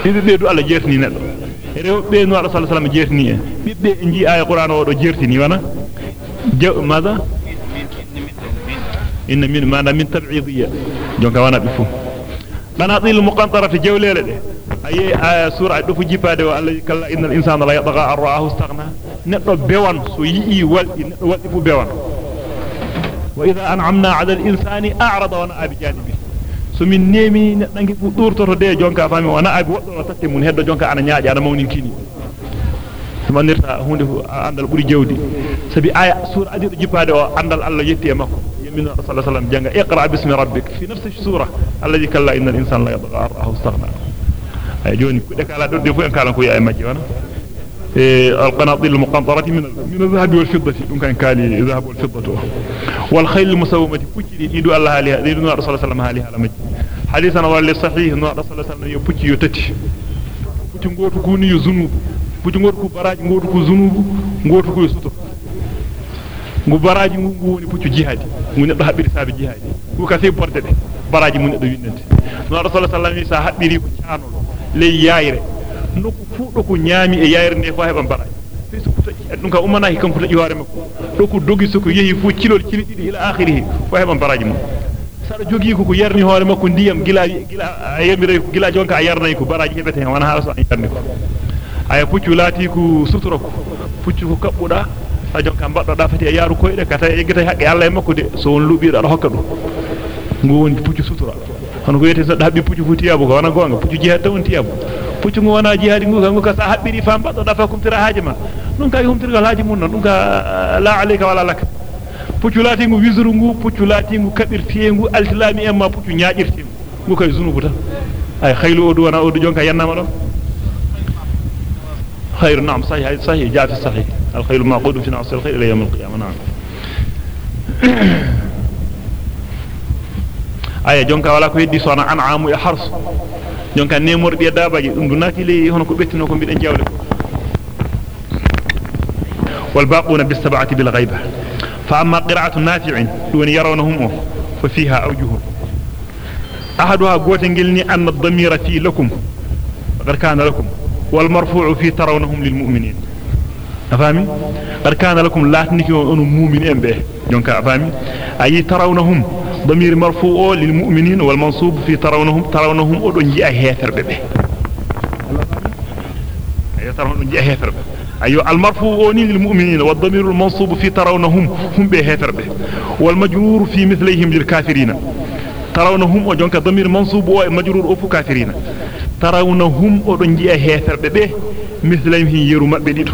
bibbe be du alla jertini neddo rewbe no Allah sallallahu alaihi wasallam jertini e bibbe e ji aya qur'an o do jertini wana inna min ma min tab'idiyya jonka wana bi fu qanatil muqantarati jawlele de ayi sura do fu jipade wa Allah kalla innal insana la yatgha an ra'ahu istaghna neddo bewan so yii waldi neddo waldi fu bewan wa idha an'amna 'ala al-insani a'rada wa na'a bi janibi so min nemi neddo ngi fu durtoto de jonka fami wa na'a bi waddo tatte mun heddo jonka ana nyaaji ana mawnin kini manirta hunde fu andal buri jewdi sabi aya sura adi jipade o andal Allah yetti e makko yamina sallallahu alaihi wasallam janga iqra bismi rabbik fi nafsi sura alladhi kalla innal insana la yatgha an ra'ahu istaghna ay joni kudde kala dodde fu en kala ko yaay majji wana القناطير المقنطرة من من الذهب والفضة. دون كان كالي الذهب والفضة. والخيل المسومة. بوتي يدو الله عليها يدو الرسول صلى الله عليه وسلم عليها لما حديثنا ولا صحيح الرسول صلى الله عليه وسلم يبوتي يتتي غوتو كوني يزنوب. بوتي غوتو براج غوتو كو زنوب غوتو كو سوتو ngu baraji ngu ngu woni puccu jihadi ngu neddo habbiri sabi jihadi ku ka sey borde de baraji mun neddo winnante no rasul sallallahu alaihi wasallam sa habbiri ko cianol ley yaayre nokku fuudo ko nyaami e yaayre ne fa heban baraji fesu ko taji dum ka umana hikam ko taji hoore makko do ko dogi so ko yehi fu cilol cili didi ila akhirih fa heban baraji mun sada jogi ko ko yarni hoore makko ndiyam gila gila ayemire ko gila jonka a yarnay ko baraji hebete wana hala so yarni ko aya puccu laati ko sutura ko puccu ko kabbuda a jonka baddo da fati e yaaru koyde kata yeggata haqqe Allah e makko de so won lubido do hokka dum ngo woni puccu sutura hono ko yete so habbi puccu fu tiyabu ko wana gonga puccu jihad tan tiyabu puccu ngo wana jihad ngo kango ka sa habbiri fam baddo da fa kumtira haaje ma dum ka humtirgal haaje mun non dum ka la alayka wala lak puccu laati ngu wisru ngu puccu laati ngu kabirti ngu altilami emma puccu nyaajirti ngu kay zunubu ta ay khaylu odu wana odu jonka yannama do خير. نعم صحيح هذا صحيح جاء في الصحيح. الخيل ما قود في ناصر الخيل إلى يوم القيامة. نعم. أي جونك ولا كويدي صانع عن عام ويحرص جونك نيمور دي دابا جونك لي هنا كبت نوكم بين جاولة والباقون بالسبعة بالغيبة فأما قراءة النافع دون يرونهم ففيها أوجه. أحدها قوة أن الضمير في لكم غير كان لكم. Fi tarawnahum lil mu'minin afami qad kana lakum latniki on mu'minin be jonka afami ayi tarawnahum ضمير مرفوع للمؤمنين والمنصوب في ترونهم ترونهم ودون جاء هيفر ببه اي ترونهم جاء هيفر أيوة المرفوع للمؤمنين والضمير المنصوب في ترونهم هم بهفر به. والمجرور في مثليهم للكافرين. ترونهم وجونك ضمير منصوب ومجرور أفو كافرين. ترونهم ودنجي هفر به مثليهم يرو مبديدو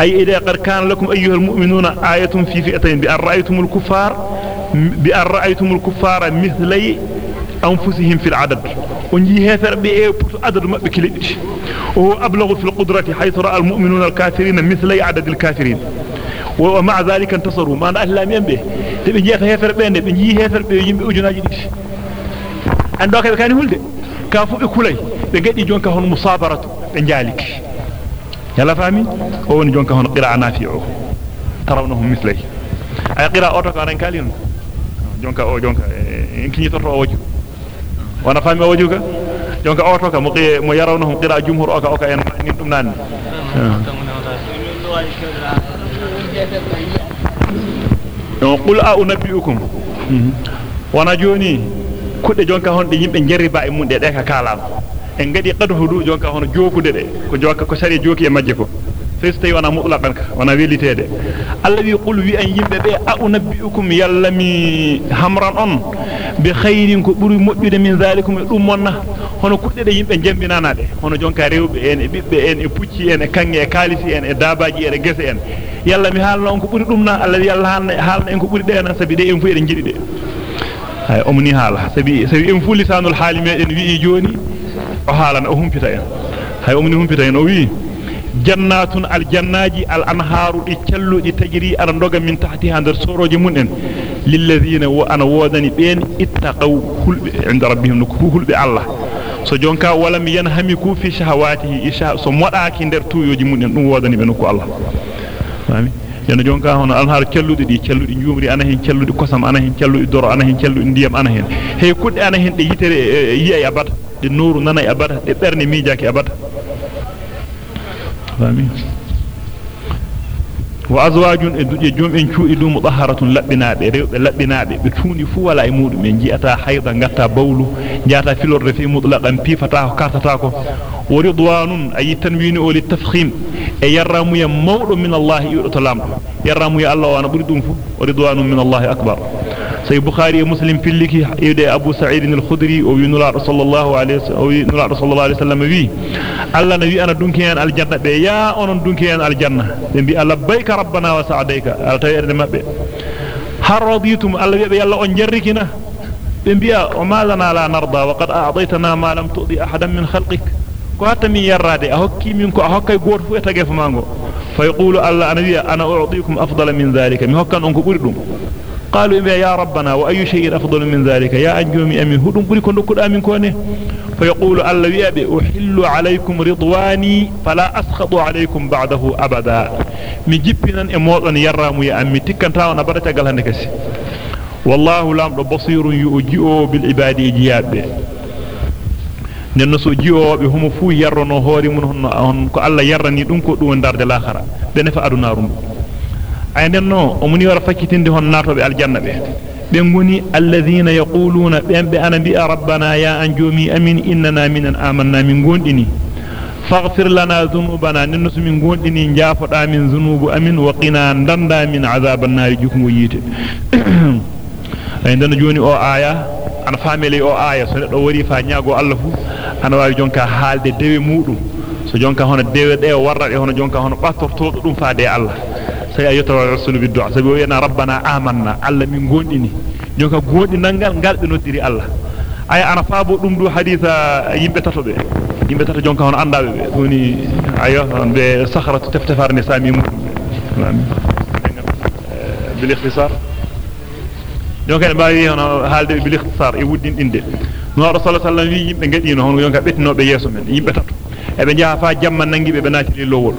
أي إذا قد كان لكم أيها المؤمنون آية في فئتين بأن رأيتم الكفار بأن رأيتم الكفار مثلي أنفسهم في العدد ونجي هثر بإيه عدد ما بكليش وهو أبلغ في القدرة حيث رأى المؤمنون الكافرين مثلي عدد الكافرين ومع ذلك انتصروا ما أنا أهلا من به تبي جيت هثر بين بنجي هثر بيجي أجناجي عندك كان هولد كافو بكلي بجد جون كهون مصابرة بنجالك كافو إكلي بجدي جونك هون مصابرة إنجالك يلا فهمي هو نجونك هون قراءة نافعه ترونهم مثلي أي قراءة أورك أرين كالين جونك أو جونك يمكن يترى أوجه وأنا فهمي أوجهك جونك أورك مقي ميرونهم قراءة جمهور أوك أوك أين نمنا قل أنبئكم وأنا جوني kudde jonka hon de yimbe jerriba e mun de de ka kalam en gadi qad hudu jonka hono jokude de ko joka ko sari joki e majje ko festay wana mutlaqan ka wana welitede alla wi qul wi an yimbe be a unabbiukum yallami hamran on bi khairin ko buri moddude min zalikum dum monna hono kudde de yimbe jambinana de hono jonka rewbe en e bibbe en e pucci en e kange e kalisi en e dabaji en e gese en yalla mi halna on ko buri dum na alla wi alla halna en ko buri de na sabi de en fu eden jidi de ay omni hala sabi sabi en fu lisanul halime en wi joni o halana o humpita en hay omni humpita en o wi jannatun aljannaji al anharu di celludi tajri ana doga min tahtiha dar soroji mun en lilladheena wa ana wodani ben ittaqaw hulbe inda rabbihim nuku hulbe allah so jonka walam yanhamiku fi shahawatihi isha so modaki der tuyoji mun en dum wodani be nuku allah fami yana jonka hono anhar celludi di celludi njumri ana hen celludi kosam ana hen celludi doro ana hen celludi ndiyam ana hen hey kudde ana hen de yitere yi'ay abata de nuru nana e abata de berne miijaki abata فاهمين وازواج ادوجي جوم ان ciudi dum mudahharatun labbinaabe rewbe labbinaabe be tuuni fu wala e mudum en jiata hayda ngatta bawlu jaata filorde fi mutlaqan pifata ko kartata ko wa ridwanun ay tanwini o li tafkhim yudo lamdo yarramu ya allah wana buri dum fu wa ridwanun min allah akbar. سي بخاري ومسلم في اللي يدي أبو سعيد الخدري وينولا رسول الله عليه وينولا رسول الله عليه وسلم بي الله نبي أنا دونكيان الجنة بي يا أنا دونكيان الجنة بي الله بيك ربنا وسعديك التير ما بي هل رضيتم الله بي يلا أنجركنا بي وما لنا لا نرضى وقد أعطيتنا ما لم تؤذي أحدا من خلقك ko hatta min yarrade a hokki min ko a hokkay goto fu e fa mango fa yaqulu alla ana wiya ana قالوا يا ربنا وأي شيء أفضل من ذلك يا أنجومي أمي هدوم بري كن دكود آمين كونه فيقول الله يأبي أحل عليكم رضواني فلا أسخط عليكم بعده أبدا مجبنا إموطن يرام يا أمي تكن تاونا برتا قال هنكسي والله لام بصير يؤجئ بالعباد إجياب nenno so jiwobe homo fu yarrono hoore mun hon ko Allah yarrani dum ko dum darde l'akhara be nafa adunarum ay nenno o muni wara fakkitinde hon natobe aljanna be be ngoni alladhina yaquluna bembe ana bi rabbana ya anjumi amin innana minan amanna min gondini faghfir lana dhunubana nenno so min gondini jaafoda min dhunubu amin wa qina danda min azaban nar jukumo yite ay nenno joni o aya ana famele o aya so do wari fa nyaago Allah fu ana wawi jonka haalde dewe mudum so jonka hono dewe de warrade hono jonka hono battorto dum faade Allah sai ayyata rasul bi du'a sabi yana rabbana amanna alla min gondini joka gondi nangal ngal be noddiri Allah ay ana faabo dum du haditha yimbe tato be yimbe tato jonka hono andabe be doni ayo be sakhratu taftafar ni sami mu bil ikhtisar jonka baawi hono halde bil ikhtisar e wuddin dinde no rasul sallallahu alaihi wasallam wi yimbe gadino hono jonka bettinobe yeso men yimbe tato ebe jaha fa jamma nangi be naati lowol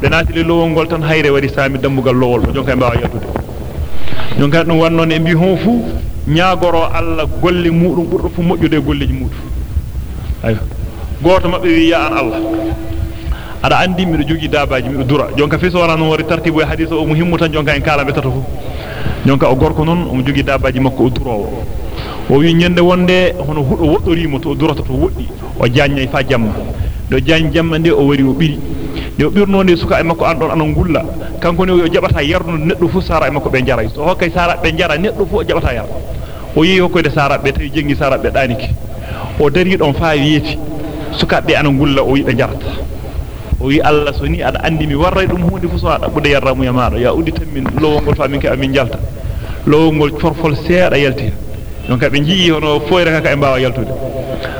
be naati lowol gol tan hayre wari sami dambugal lowol jonka mbaawa yattude jonka dum wannon e bi hon fu nyaagoro alla golle mudum burdo fu mojjude golleji mudum ayo goto mabbe wi ya an allah ada andi mi jogi dabaji mi dura jonka fi so wana non wari tartibu e hadith o muhimmu tan jonka en kala be tato fu jonka o gorko non o jogi dabaji makko o durowo o wi nyande wonde hono hudo woddorimo to durata to woddi o jannay fa jamma do jaan jamma nde o wari o biri yo birnonde suka e makko andon anon gulla kanko ne yo jabata yarnu neddo fu sara e makko be jaray so hokkay sara be jara neddo fu jabata yar o yi hokkoyde sara be tay jengi sara be daniki o dari don fa wieti suka be anon gulla o yi be jarata o wi Allah so ni ada andi mi warray dum hunde fu so ada bude yarramu ya maado ya uddi tan min lowongol fa min ke amin jalta lowongol corfol seeda yalti donc be jii hono foyre kaka e baawa yaltude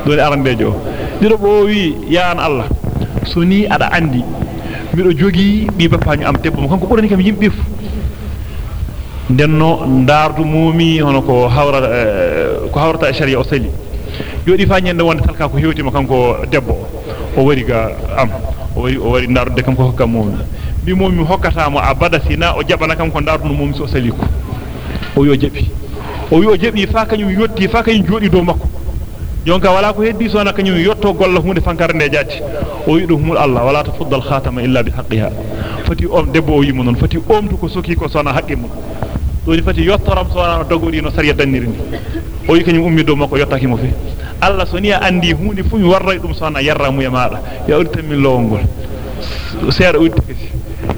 dole arandejo dido bo wi yaan Allah so ni ada andi mido jogi bi bapañu am debbo kanko burani kam yimbe fu denno dardu mumi hono ko hawra ko hawrata sharia o sali jodi fa nyande wonde talka ko hewti mo kanko debbo o wari ga am o wari dardude kam ko hokka mumi bi mumi hokkata mo abada sina o jabana kam ko dardu mumi so sali ko o yo jabi o wi o jabi fa kanyum yotti fa kanyum jodi do makko jonka wala ko heddi sona kanyum yotto golla hunde fankare nde jatti o wi dum Allah wala tafaddal khatama illa bi haqqiha fati om debbo o wi mon fati omtu ko soki ko sona haqqi mun doni fati yottoram sona dogori no sariya danniri ni o wi kanyum ummi do makko yottaki mo fi Allah so niya andi hunde fu mi warray dum sona yarra mu ya maada ya urta min lowngol seera uddi kasi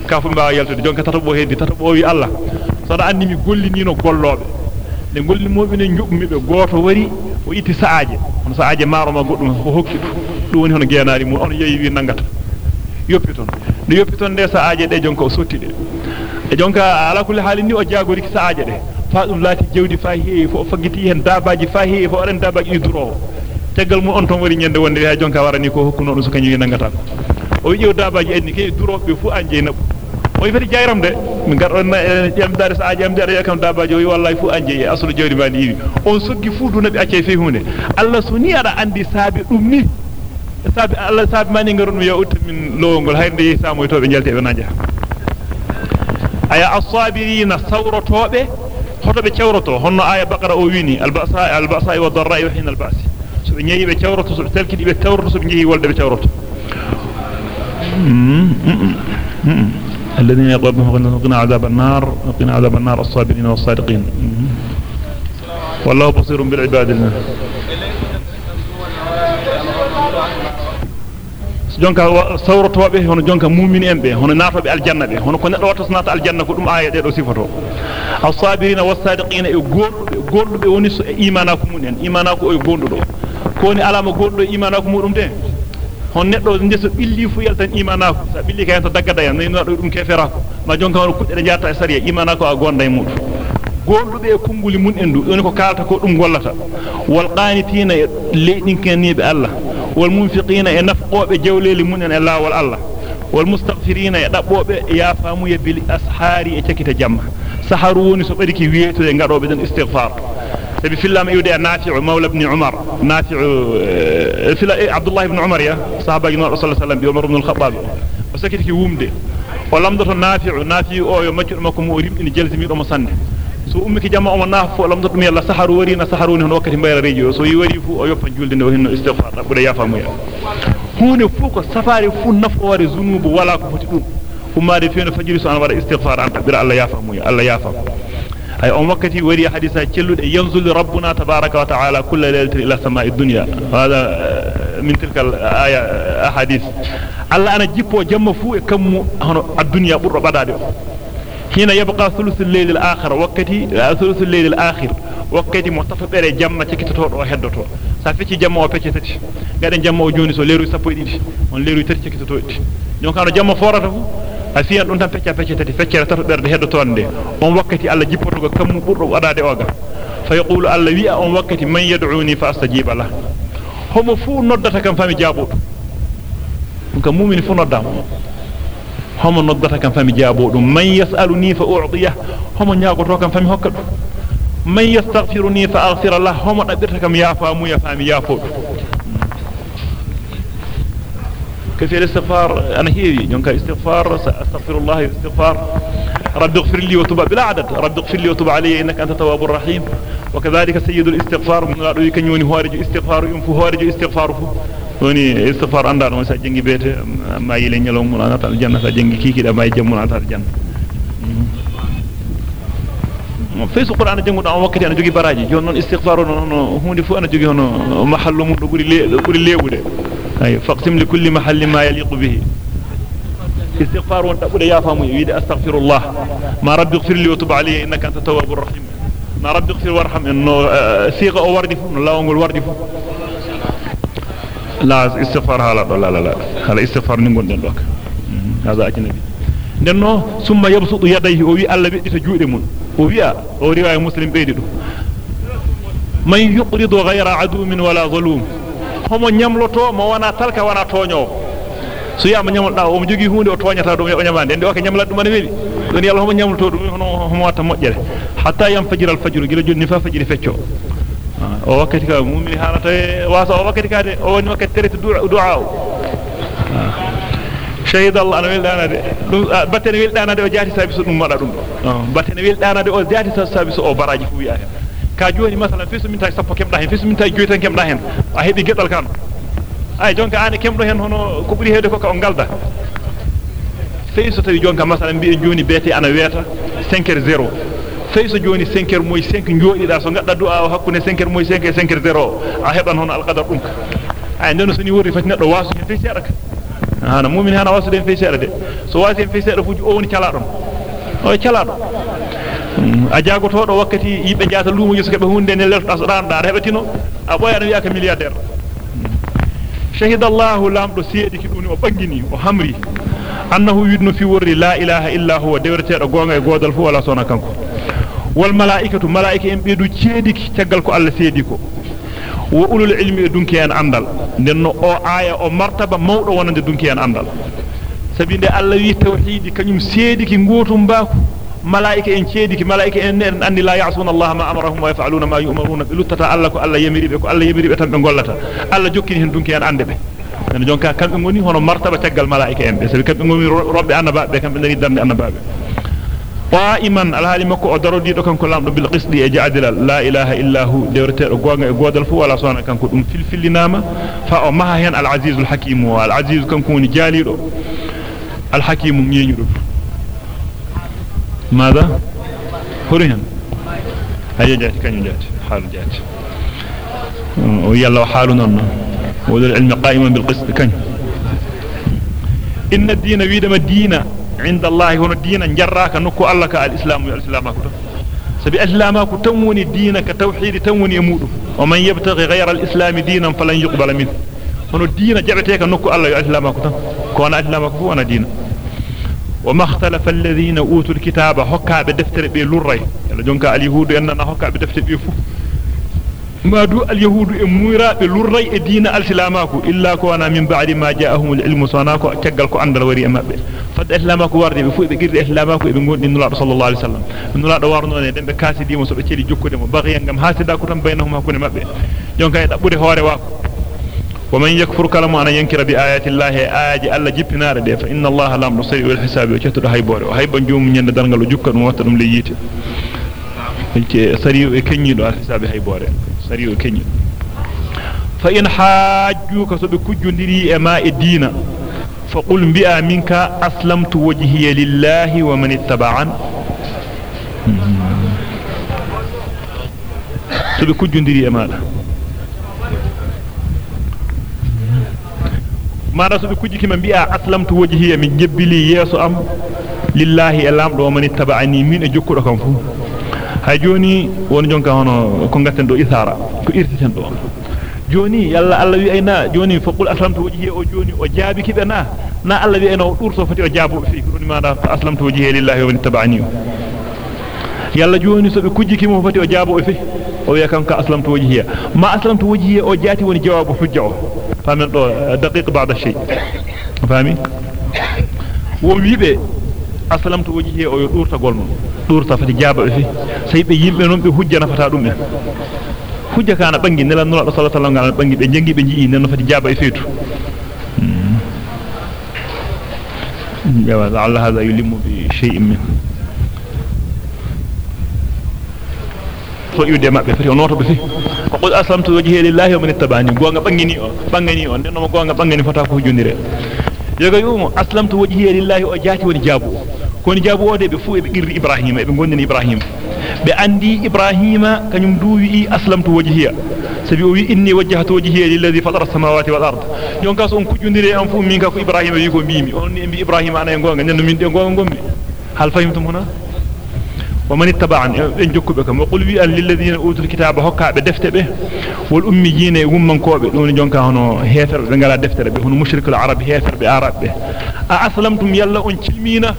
ka fu mbawa yaltude jonka tata bo heddi tata bo wi Allah so da andi mi gollini no gollobe ne golli mobe ne njubmi be goto wari o itti saaje on saaje maaro ma goddum ko hokki dum woni hono geenaari mu on yeyi wi nangata yoppiton ne yoppiton de saaje de jonka o sotti de e jonka ala kulli halin ni o jaagori ki saaje de fa dum laati jewdi fa heewi fo fagiti hen dabaji fa heewi fo ren dabaji ni duro tegal mu on ton wari nyande wonde ha jonka warani ko hokkuno so kanyu nangata o wi jew dabaji enni kay durobe fu anje nabu o fati jayram de min gardon jamdare sa ajam dare kam dabajo wi wallahi fu anje asulu jawdi mani yiwi on soggi fu du nabi acce fe hunde allah so ni ada andi saabi dum ni saabi allah saabi mani ngaron mi ya utta min lowngol hayrde samo to be jalte be nanja aya as-sabirina sawratobe hoto be cewroto honno aya baqara o wini al-ba'sa al-ba'sa wa dharra wa hin al-ba's so nyeyi be cewroto so be telkidi be tawroto so nyeyi wolde be cewroto الذين يقولون قنا عذاب النار قنا عذاب النار الصابرين والصادقين والله بصير بالعباد jonka sawrotobe hono jonka mu'mini en be hono natobe aljanna be hono ko neddo watta nata aljanna ko dum aya de do sifato as-sabirina was-sadiqina e gondube gondube woni so imanaku munen imanaku o gondudo ko ni alama gondudo imanaku mudum de hon neddo ndeso billi fu yaltan imanaku sa billi kay to daggada yan ni no dum kefera ma jonka hono kudde jaata e sariya imanaku a gonda e mudum gondube e kunguli mun endu don ko kalata ko dum gollata wal qanitina leedin kanibe Allah wal munfiqina e nafqobe jawleli mun en e lawol Allah wal mustaghfirina e dabbobe ya famu ya bil ashari e cekita jamma saharu woni so bariki wiyeto e ngadobe den istighfar ابي في الله يودي نافع مولى ابن عمر نافع في إيه عبد الله بن عمر يا صحابه النبي صلى الله عليه وسلم بيوم بن الخطاب وسكت كي ومدي ولم دوت نافع نافع أو يوم مكر مكم وريم ان جلس ميدو مسند سو أمك جما ام نافع لم دوت ميلا سحر ورينا سحرون هن وقت مبير ريجو سو يوري فو أو يوبن جولد نو هن استغفار رب يا فامي هون فوكو سفاري فو نافور زنوب ولا كو فتي وما دي فين سو ان ورا استغفار ان ربي الله يا فامي الله يا أي أم وقتي وري حديثة كله ينزل ربنا تبارك وتعالى كل ليلة إلى سماء الدنيا هذا من تلك الآية أحاديث الله أنا جيب وجمع فوق كم الدنيا بره بعد هنا يبقى ثلث الليل الآخر وقتي ثلث الليل الآخر وقتي متفق على جمع تكت تور وهد تور سافيت جمع وفيت تكت قال جمع وجوني سو ليرو سبوي ليرو تكت تور نيو كانوا جمع فورا fu afiyan dun tan pecca pecce tati feccere tato berde heddoto ande on wakati alla jippoto go kammu burdo wadade oga fa yaqulu alla wi'a on wakati man yad'uni fa astajiba la homo fu noddata kam fami jabudo kam mu'min fu noddama homo noddata kam fami jabudo man yas'aluni fa u'tiya homo nyaagoto kam fami hokka dum man yastaghfiruni fa aghfir lahu homo dabirta kam yafa mu ya fami yafo كثير الاستغفار أنا هي ينكا استغفار استغفر الله استغفار رب اغفر لي وتب بلا عدد رب اغفر لي وتب علي إنك أنت تواب الرحيم وكذلك سيد الاستغفار من الله يكن يوني هارج استغفار ينفو هارج استغفار وني استغفار عند الله سجنجي بيت ما يلين يلوم ملانا تالجنة سجنجي كيكي دا ما يجم ملانا تالجنة في القران جنو دا وقت أنا جوغي براجي جون نون استغفار نون هوندي فو أنا جوغي هونو محل مو دغوري لي دغوري ليغودي أي فاقسم لكل محل ما يليق به. استغفار وانت أقول يا فامي. ويدي أستغفر الله. ما رب اغفر لي وتب علي إنك أنت تواب الرحيم. ما رب اغفر وارحم. إنه آه، سيغ أو وردف الله أقول وردف لا استغفار لا لا لا. لا استغفار نقول دلوك هذا أجنبي. لأنه ثم يبسط يديه ويأى الله بيئة جوء لمن ويأى ورواية مسلم بيدي من يقرض غير عدو من ولا ظلوم. Homo nyamloto mo wana talka wana toño so yama nyamlda o mo jogi hunde o toñata dum e o nyamande ende o ka nyamlat dum ne weli don yalla homo nyamloto dum hono homo wata mojjere hatta yam fajira al fajr gila jonni fa fajiri feccio o wakati ka mumini halata wasa o wakati ka de o woni wakati terete du'a shahid Allah ana wildana de dum battene wildana de o jaati sabi so dum mada dum battene wildana de o jaati sabi so o baraji fu wi'a ka joni masalan fisu minta sappo kemda hen fisu minta joyi tan kemda hen a hebi gedal kan ay jonka ane kemdo hen hono ko buri hede ko ka on galda sey so tawi jonka masalan bi joni bete ana weta 5 sey so joni 5 moy 5 jodida so gadda du'a hakkunde 5 moy 5 5 0 a heban hono alqadar dum ay nden so ni wori fati neddo wasu hen fe sedaka hana mu'min hana wasu den fe sedade de so wasi en fe sedada fuji o woni cala o cala a jagotodo wakkati yibbe jaata lumo yusu kebe hunde ne lerta so daan da hebatino a boya no wiaka milliardaire shahida allah lamdo seedi ki duni o bangini o hamri annahu yudno fi worri la ilaha illa huwa dewertedo gonga e godal fu wala sona kanko wal malaikatu malaika en beedu ceediki tagal ko alla seedi ko wa ulul ilmi e dunki en andal denno o aya o martaba mawdo wonande dunki en andal sabi nde alla wi tawhidi kanyum seediki ngotum baako en ceediki malaika en en andi la ya'suna Allah ma amarahum wa yaf'aluna ma yu'maruna bi luttata Allah ko Allah yamiri be ko Allah yamiri be tan be gollata Allah jokkini hen dunki en ande be en jonka kambe ngoni hono martaba taggal malaika en be sabi kambe ngoni robbe annaba be kambe dari darde annaba be qa'iman alhali makko o darodi do kanko lamdo bil qisdi e ja'dila la ilaha illa hu dewretedo gonga e godal fu wala sona kanko dum filfilinama fa o ماذا؟ هرهن. هيا جاتي كان جاتي حال جاتي ويلا حال نون وذو العلم قائما بالقسط كان. إن الدين ويدم الدين. عند الله هنا الدين. جراك نكو الله كالإسلام والإسلام أكتر سبي أسلامك تموني الدين. كتوحيد تموني يمود ومن يبتغي غير الإسلام دينا فلن يقبل منه. هنا الدين جبتك نكو الله أكتر كون أسلامك هو أنا دين. وما اختلف الذين أوتوا الكتاب حكا بدفتر بي لوري يلا جونكا اليهود أننا حكا بدفتر بي فو. ما دو اليهود أمورا بي لوري الدين الإسلاماكو. إلا كوانا من بعد ما جاءهم العلم صناكو تجلكو عند الوري أما فد إسلاماكو وارد بي فو. بقر إسلاماكو بي نقول إن صلى الله عليه وسلم. إن الله دوارنوني دم بكاسي ديمو سبتشيري جوكو ديمو. بغيان غم هاسي داكو تم بينهما كون أما بي جونكا يتأبوري هواري واكو. ومن يكفر كلام أنا ينكر بآيات الله آيات الله جبنا رده فإن الله لام نصير الحساب وشتر هاي بوري وهاي بنجوم من يندرنغل جوكا مواتنم لييت سريو كني دو الحساب هاي بوري سريو كني فإن حاجوك سبكجو ندري إما الدين فقل بأ منك أسلمت وجهي لله ومن اتبعن سبكجو ندري إما mara so be kujjiki man bi'a aslamtu wajhiya min jebbili yeso am lillahi elam do man ittaba'ani min e jokkudo kam fu hay joni won jonka hono ko ngatten do isara ko irtiten do joni yalla alla wi ayna joni faqul aslamtu wajhiya o joni o jaabi kibe na na alla wi ayna o durto fati o jaabo fi ko dum mada aslamtu wajhiya lillahi wa man ittaba'ani yalla joni so be kujjiki mo fati o jaabo fi o wiya kanka aslamtu wajhiya ma aslamtu wajhiya o jaati woni jawabu hujja o fami wo wiibe aslamtu wajhi o yo durta golmon durta fati jaaba fi sey be yimbe non be hujja nafata dum en hujja kana bangi nela nula sallallahu alaihi wasallam bangi be jengi be jii nan fati jaaba e feetu جواز على هذا يلم بشيء منه so yude mabbe fati onoto be fi ko qul aslamtu wajhi lillahi wa man ittaba'ani gonga bangini o bangani o nenno gonga bangani fata ko hujundire yoga yumo aslamtu wajhi lillahi o jati woni jabu ko ni jabu ode be fu e be girri ibrahima e be gondini ibrahima be andi ibrahima kanyum duwi aslamtu wajhiya sabi o wi inni wajjahtu wajhiya lilladhi fatara samawati wal ard jonka so on kujundire am fu min ka ko ibrahima wi ko bimi on ni bi ibrahima ana e gonga nenno min de gonga gommi hal fahimtum huna ومن اتبع إن جكبكم. وقل وي للذين أوتوا الكتاب هكا بدفته به والأميين ومن كوب دون جونكا هنا هيفر غالا دفتره به هنا مشرك العرب هيفر بعرب به. اسلمتم يلا أن تلمينا؟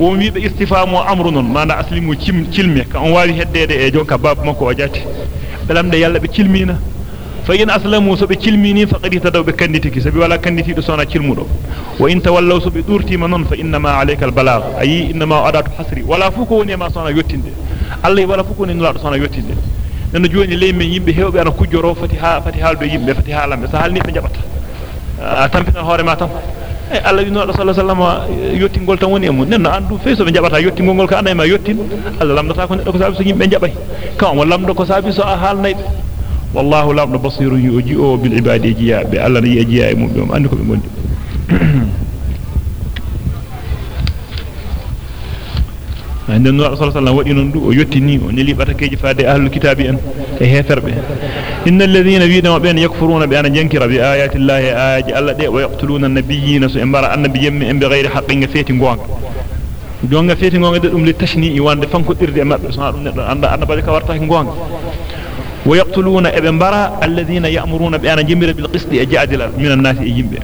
ومي بإستفهام أمر ما أنا اسلمو تلمي كان واري هدده جونكا باب مكو وجات بلام ده يلا بتلمينا. Fa in aslamu so be cilmini faqad tadaw be kanditiki sabi wala kanditi do sona cilmudo wa in tawallaw so be durtima non fa inna ma alayka al balagh ayi inna ma adatu hasri wala fuko woni ma sona yottinde allah wala fuko ni nula sona yottinde nana joni ley men yimbe hewbe ana kujjoro fati ha fati haldo yimbe fati halambe sa halni be jabata a tampina hoore ma tam e Allah sallallahu alaihi wasallam yottingol tan woni e mun nenno andu feeso be jabata yottingol gol ka anay ma yottin Allah lamdata ko neddo ko sabi so yimbe jabay kan won lamdo ko sabi so a halnay والله لا أبن بصير يجيئه بالعباد يجياء بألن يجياء مبهم أنكم يمون عند النوع صلى الله عليه وسلم ويتني ونلي بركيج فاد أهل الكتاب أن. يهتر به إن الذين بيدا وبين يكفرون بأن ينكر بآيات الله آج الله دي ويقتلون النبيين سيمبرا النبي يمي أم بغير حق فيت قوان قوان فيت قوان قد أم للتشني إيوان دفنك الإرد أما بسنا أنا بذلك وارتاك قوان ويقتلون ابن برا الذين يأمرون بأن جمر بالقسط أجادل من الناس يجيب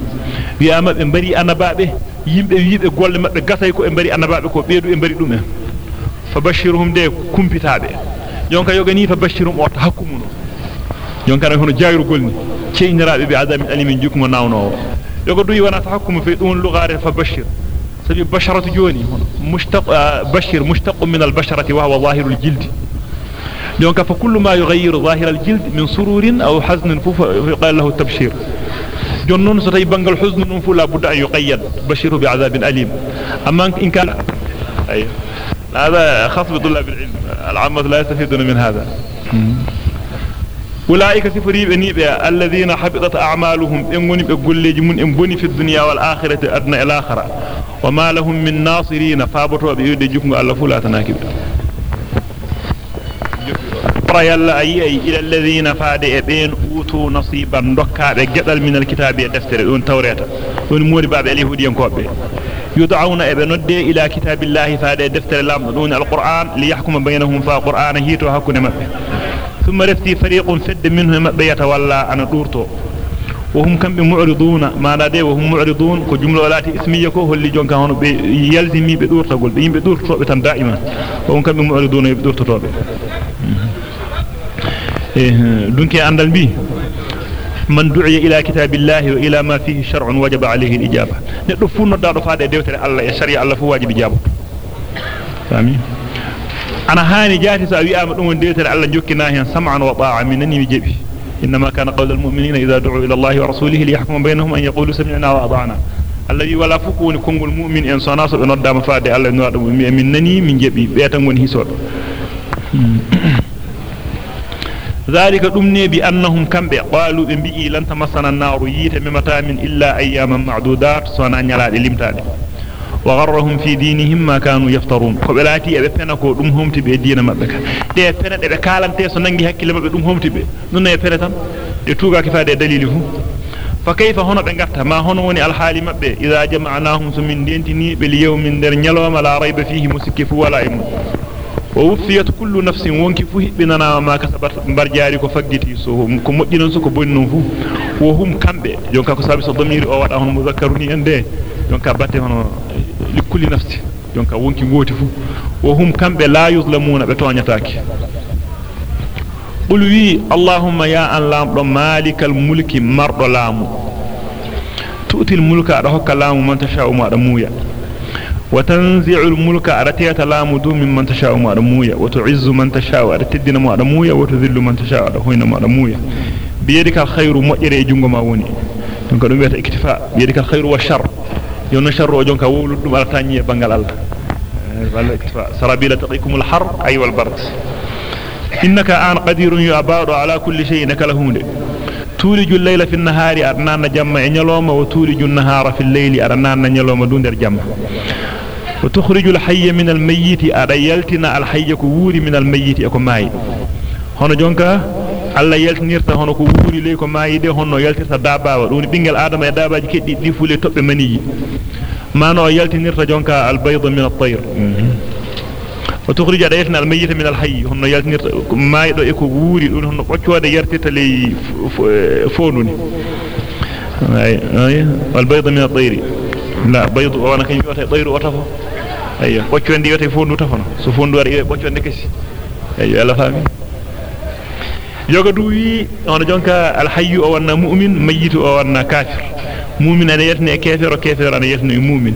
بأما ابن بري أنا بابه يجيب يجيب يقول لما قصيكو ابن بري أنا بابه كو بيدو ابن بري دومه. فبشرهم ده كم بتابه يونك يوغني فبشرهم أرتحكمونه يونك أنا هنا جاير قولني كي نرابي بعدم الألم من جوكم وناونه يقول دوي وأنا تحكم في دون لغاري فبشر. سبي بشرة جوني هنا. مشتق آه، بشر مشتق من البشرة وهو ظاهر الجلد. donc فكل ما يغير ظاهر الجلد من سرور أو حزن يقال له التبشير. جنون ستي بنغل حزن ننفو لا بد أن يقيد. بشره بعذاب أليم. أما إن كان أي هذا خاص بطلاب العلم. العامة لا يستفيدون من هذا. أولئك سفري بنيبيا الذين حبطت أعمالهم. إن بني بقول من في الدنيا والآخرة أدنى الآخرة. وما لهم من ناصرين. فابطوا بيدي جكم الله فلا تناكب. يلا أي أي إلى الذين فاد إبين أوتوا نصيبا دكا بجدل من الكتاب يدفتر دون توريتا دون موري باب اليهود ينكوب يدعون ابن إلى كتاب الله فهذا دفتر لام دون القران ليحكم بينهم فقران هيتو حكم مبه ثم رفتي فريق فد منهم بيتولى أنا دورتو وهم كم معرضون ما نادي وهم معرضون كو جمله ولاتي اسميه كو هولي جونكا هون يلزمي بدورتغول يمبه دورتو تان دائما وهم كم معرضون بدورتو إيه دونك اندال بي من دعي إلى كتاب الله وإلى ما فيه شرع وجب عليه الإجابة. ندفون دادو فادي ديوتر الله يا شريع الله فو واجب إجابة. فاهمين؟ أنا هاني جاتي سأوي آمد أمون ديوتر الله جوكنا هي سمعا وطاعا منني بجبي إنما كان قول المؤمنين إذا دعوا إلى الله ورسوله ليحكم بينهم أن يقولوا سمعنا وأطعنا. الذي ولا فكون كونغ المؤمن إن صناص بنودا مفادي الله نودا منني من جبي بيتا من هيسود. ذلك أمني بأنهم كم قالوا إن بي إيه لن تمسنا النار. ييتم متامن إلا أياما معدودات. سوانا نيالا للمتان وغرهم في دينهم ما كانوا يفترون. فبلاتي أبي فنكو أمهم تبي دين مبكا دي فنك أبي كالان تيسو ننجي هكي لما بي أمهم تبي. نونا يفنتان يتوقع كفا دي دليله فكيف هنا بنغتا ما هنا وني الحال مبه إذا جمعناهم سمين دينتني باليوم من در نيالوما لا ريب فيه مسكف ولا إمو ووفيت كل نفس وونكي فو هبنا ما كسبت مبرجاري كو فغديتي سو كو مودينون سو كو بونnon fu وهم كامبه جونكا كو سابي سو ضمير أو وادا هون مذكرني اندي جونكا باتي هون لكل نفس. جونكا وونكي غوتي فو. وهم كامبه لا يظلمون بتوانياتاكي قل وي اللهم يا ان لام مالك الملك مرد لامو. تؤتي الملك حق لامو من تشاء ما دمويا وتنزع الملك أرتيا تلام دو من من تشاء ما رمويا وتعز من تشاء أرتدين ما رمويا وتذل من تشاء أرهين ما رمويا بيدك الخير مؤجر يجنق ما وني. دونك بيت اكتفاء. بيدك الخير والشر. يون شر وجنك وولو دو مرتاني بانغال الله. آه، سرابيل تقيكم الحر أي والبرد. إنك أنا قدير يا يعبار على كل شيء نكالهون تولج الليل في النهار أرنان جمع نيلوما وتولج النهار في الليل أرنان نيلوما دون در جمع وتخرج الحي من الميت أريلتنا الحي كوري من الميت أكو ماي هنا جونكا alla yaltinirta hono ko wuuri ley ko maayide honno yaltirta daabaawa dum bingel adama e daabaaji keddi di fule tobbe maniyi mano yaltinirta jonka al bayd min at-tayr o tukhrij honno yaltinirta maaydo e ko wuuri dum honno boccode yartita ley fonuni ay ay al bayd min at-tayr la bayd wana kany yote tayru o tafo ayyo boccode yote fondu tafono so fondu war e boccode kesi ayyo ala fami yoga du wi on jonka al hayy o wanna mu'min mayyit o wanna kafir mu'min ana yetni e kafir o kafir ana yetni e mu'min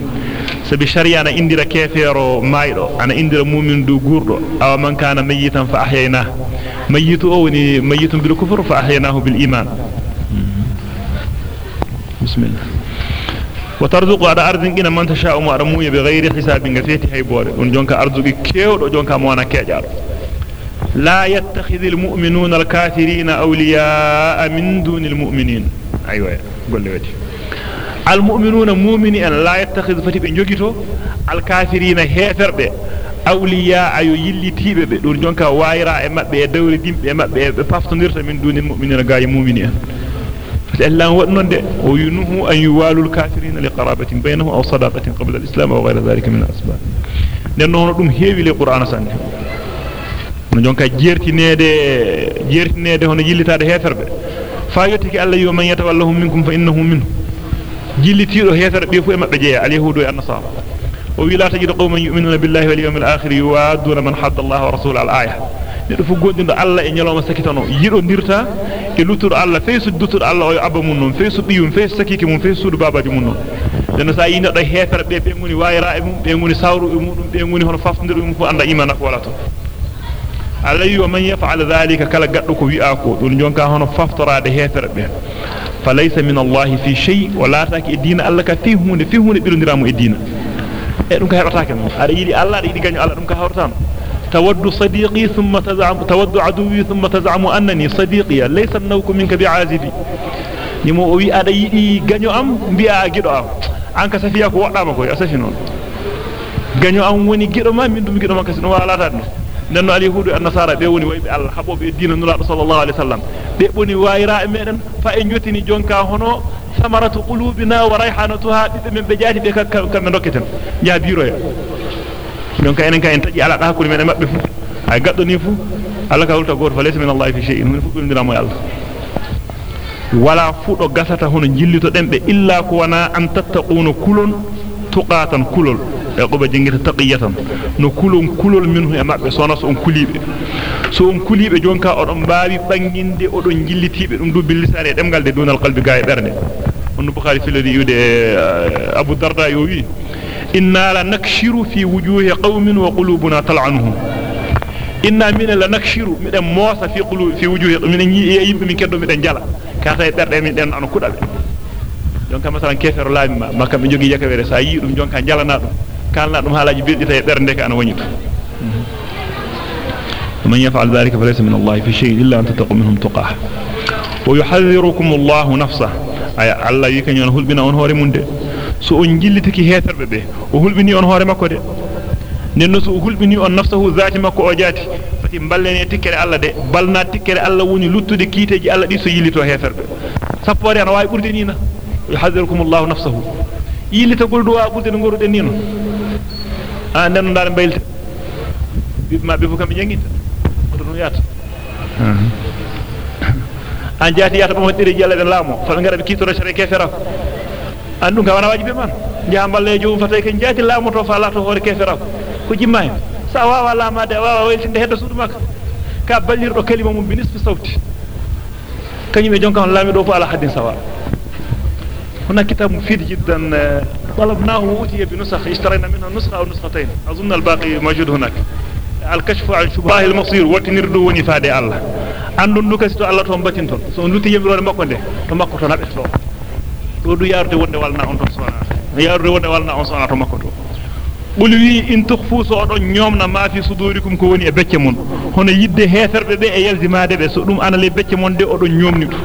sabi sharia ana indira kafiro maydo ana indira mu'min du gurdo aw man kana mayyitan fa ahyayna mayyitu o woni mayyitun bil kufr fa ahyaynahu bil iman bismillah وترزق على أرض إن من تشاء مؤرموية بغير حساب غفيتي هاي بوري ونجونك أرزق كيو جونك موانا كيجار لا يتخذ المؤمنون الكافرين أولياء من دون المؤمنين أيوة قول لي وجه المؤمنون مؤمنين لا يتخذ فتب نجوكتو الكافرين هيفر بي أولياء يلي تيبه بي. دون جونك وايرا إما بي دولي ديم بي إما بي بافتنيرت من دون المؤمنين غاي مؤمنين. فالله وأنه ده وينه أن يوالوا الكافرين لقرابة بينهم أو صداقة قبل الإسلام أو غير ذلك من الأسباب. لأنه نقوم هيوي لقرآن سنة jonka jertinede jertinede hono jillitaade heferbe fa yottiki alla yo man yatawallahum minkum fa innahu minhu jillitido hefer be fu e mabbe jeya al yahudu e an-nasara wa wi la tajidu qauman yu'minuna billahi wal yawmil akhir yu'aduna man hadda Allah wa rasulahu al-aya nedo fu gondindo alla e nyaloma sakitano yido dirta e lutudo alla fe suddutudo alla o abba mun non fe subiyum fe sakiki mun fe sudu babaji mun non den sa yi nedo hefer be be ngoni wayra e mum be ngoni sawru e mudum be ngoni hono fafndiru mum fu anda imana ko wala to alay wa man yaf'al dhalika kala gaddo ko wi'ako dun jonka hono faftorade hefere be dina Allah ka fi hunde fi hunde bilondiramu e dina e dum ka hebataake non ada yidi Allah ada yidi ganyo Allah dum ka hawratan tawaddu sadiqi thumma taz'am tawaddu aduwi thumma taz'amu annani sadiqi laysa nawku minka bi'azibi nimo o wi ada yidi ganyo am bi'a gido am an ka safiya ko wadama ko asafi non ganyo am woni gido ma min dum gido ma kasi no wala tan nenno al yahudu an nasara be woni waybe Allah habobe diina nulaado sallallahu alaihi wasallam be boni wayra e meden fa en jotini jonka hono samaratu qulubina wa rayhanatuha bibbe men be jaati be kambe dokketen ja biro ya jonka enen ka en taji ala hakuri men mabbe fu ay gaddo ni fu Allah ka hulta goto fa laysa min Allah fi shay'in fu dindira mo Allah wala fudo gasata hono jillito dembe illa ko wana an tattaquna kulun tuqatan kulul e jingita taqiyatan no kulon kulol minhu e mabbe sona so on kulibe jonka odon baawi banginde odon jillitibe dum dubbi lisare demgal de dunal qalbi gaay berne on bukhari filadi yude abu darda yo wi inna la nakshiru fi wujuhi qaumin wa qulubuna tal'anuhum inna min la nakshiru miden moosa fi qulubi fi wujuhi min yimbe min keddo miden jala kata e berde min den an kudabe jonka masalan kefero laami ma makam be jogi yakawere sa yi dum jonka jalana dum kalna dum halaji beldita e bernde ka ana wonito man yaf'al dhalika falaysa min Allah fi shay'in illa an tattaqu minhum tuqah wa yuhadhdhirukum Allah nafsa ay Allah yika nyon hulbina on hore munde so on jillitiki heterbe be o hulbini on hore makko de nenno so hulbini on nafsahu zati makko o jati fati ballene tikkere Allah de balna tikkere Allah woni luttude kiiteji Allah di so yillito heterbe sappore ana way burde nina yuhadhdhirukum Allah nafsahu yillita gol do wa burde no goruden nino a nden ndar baylte bibma be fu kam jangita odo dum yata an jaati yata mo hodire jalla be laamo fa ngara be kitoro sere kefera andu ga wana wajibe man jaha balle joom fatay ken jaati laamo to fa lato hore kefera ko jimmay sa wawa laamade wawa wayltinde heddo sudu makka ka ballirdo kalima mum bi nisfi sawti kanyum e jonka on laami do fu ala haddin sawa هناك كتاب مفيد جدا آه، طلبناه وأتي بنسخ اشترينا منها نسخة أو نسختين. أظن الباقي موجود هناك. الكشف عن شبه المصير وتنرد ونفاد الله. عند النكست الله توم باتنتون. سو نوتي يبرون ما كنده توم كوتون أبشر ودو يارد ودو والنا أنتم سوانا. يارد ودو والنا أنتم سوانا توم كوتون بلوي إن تخفوا سوانا نيومنا ما في صدوركم كوني بكمون هنا يد هيثر بدي أيال زمادة بسؤلوم أنا لبكمون دي أدو نيوم نتو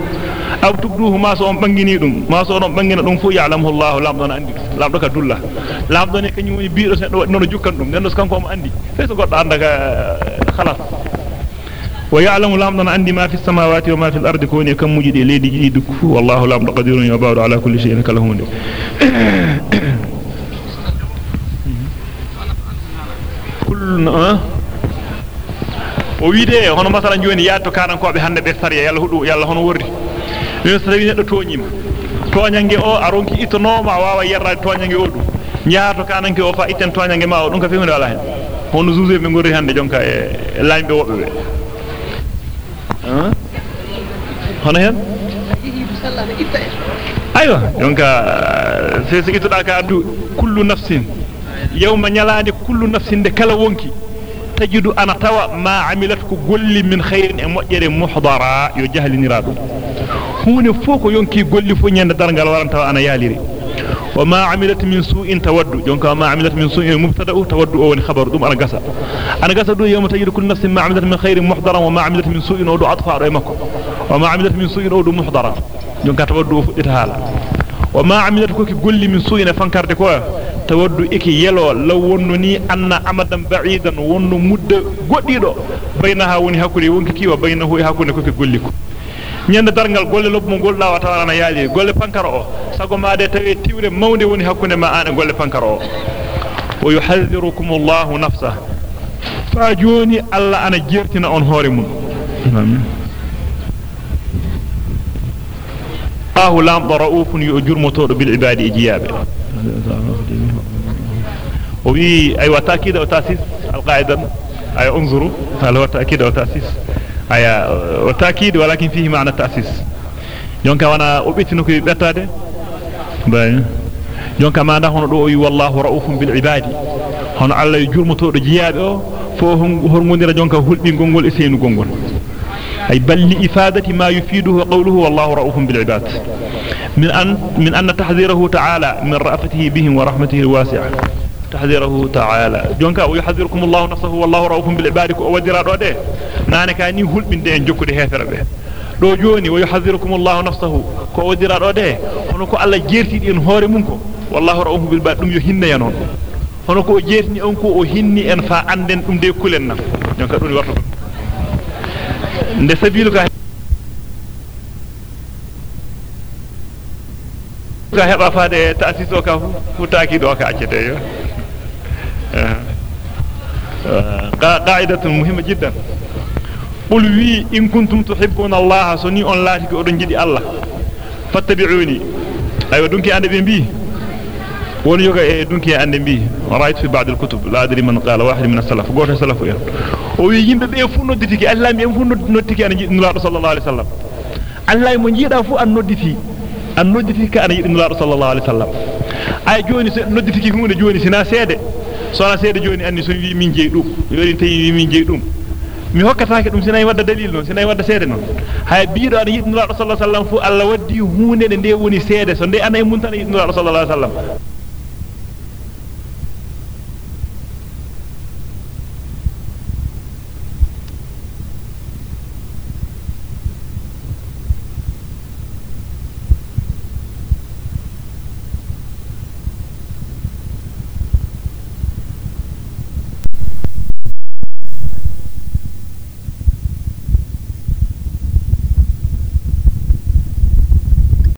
aw tubduhu ma so on bangini dum ma so on bangina dum fu ya'lamu Allah lam don andi lam do ka dulla lam don e kanyum woni biido sen do non jukkan dum den do kanko mo andi fe so goddo anda ka khalas ويعلم لامدنا عندي ما في السماوات وما في الأرض كوني كم مجد ليدي جديدك والله لامد قدير يبار على كل شيء كلهون كل أه o wiide hono masala joni yaatto kanankoɓe hande ɓe sariya yalla huɗu yalla hono worri e nafsin de kala wonki تجد أنا توا ما عملت كل من خير مؤجر محضرا يجهل نراد هون فوق ينكي قل فني أن درنغ الوارن توا أنا يالي وما عملت من سوء تود. جونك ما عملت من سوء مبتدأ تود أو خبر دوم. أنا غسا أنا غسا دو يوم تجد كل نفس ما عملت من خير محضرا وما عملت من سوء أو اطفا ريمكو وما عملت من سوء أو محضرا جونك تود أو فديتا وما عملت كوكي قل لي من سوء فانكار ديكو tawaddu eki yelo law wonno ni anna amadan ba'idan wonno mudda goddido baynaha woni hakuri wonki kiwa baynahu e hakune ko ke golli ko nyande dargal golle lobbo mo golda wa tawana yaali golle pankaro o sago maade tawi tiwre mawde woni hakkunde ma an golle pankaro o wa yuhadhirukum Allahu nafsa fa joni alla ana jertina on hoore mun amin الله لام رؤوف يؤجر متور بالعباد إجيابه وي ايوا تاكيد أو تأسيس القاعدة؟ أي أنظروا؟ هل هو تأكيد أو تأسيس؟ أي وتاكيد ولكن فيه معنى تاسيس يونكا وأنا اوبيتنوكو بيتاده باي يونكا ما نده هو والله رؤوف بالعباد. هون على جرمتو دو جيابو فو هون هورمونديرا جونكا هولبي غونغول اسينو غونغول أي بل لإفادة ما يفيده قوله والله رؤوف بالعباد. من أن من أن تحذيره تعالى من رأفته بهم ورحمته الواسعة تحذيره تعالى جونكا ويحذركم الله نفسه والله رؤوف بالعباد ودرا دو ده نانا كاني هول من دين جوكو هيفر به do joni wa yuhadhirukum Allahu nafsahu ko wodira do de hono ko Allah jertidi en hoore mun ko wallahu ra'uhu bil bad dum yo hinna yanon hono ko jertini on ko o fa anden dum de ka heba faade ta'sis o ka fu taaki do ka accete yo qa'idatun muhimma jiddan qul wi in kuntum tuhibbuna allaha suni on laati ko odon jidi allah fattabi'uni aywa dunki ande be bi woni yoga e dunki ande bi ra'aytu fi ba'd al-kutub la adri man qala wahid min as-salaf goto salafu en o wi yimbe be fu nodditiki allah mi en fu nodditiki an jidi nulaado sallallahu alaihi wasallam allah mo jiida fu an nodditi an nodditi ka an jidi nulaado sallallahu alaihi wasallam ay joni se nodditiki hunde joni sina seede so na seede joni anni so wi min jeey dum yori tawi wi min jeey dum mi hokkataake dum sinay wadda dalil non sinay wadda seede non hay biido an yidno sallallahu alaihi wasallam fu Allah waddi huunde de nde woni seede so nde anay mun tan yidno sallallahu alaihi wasallam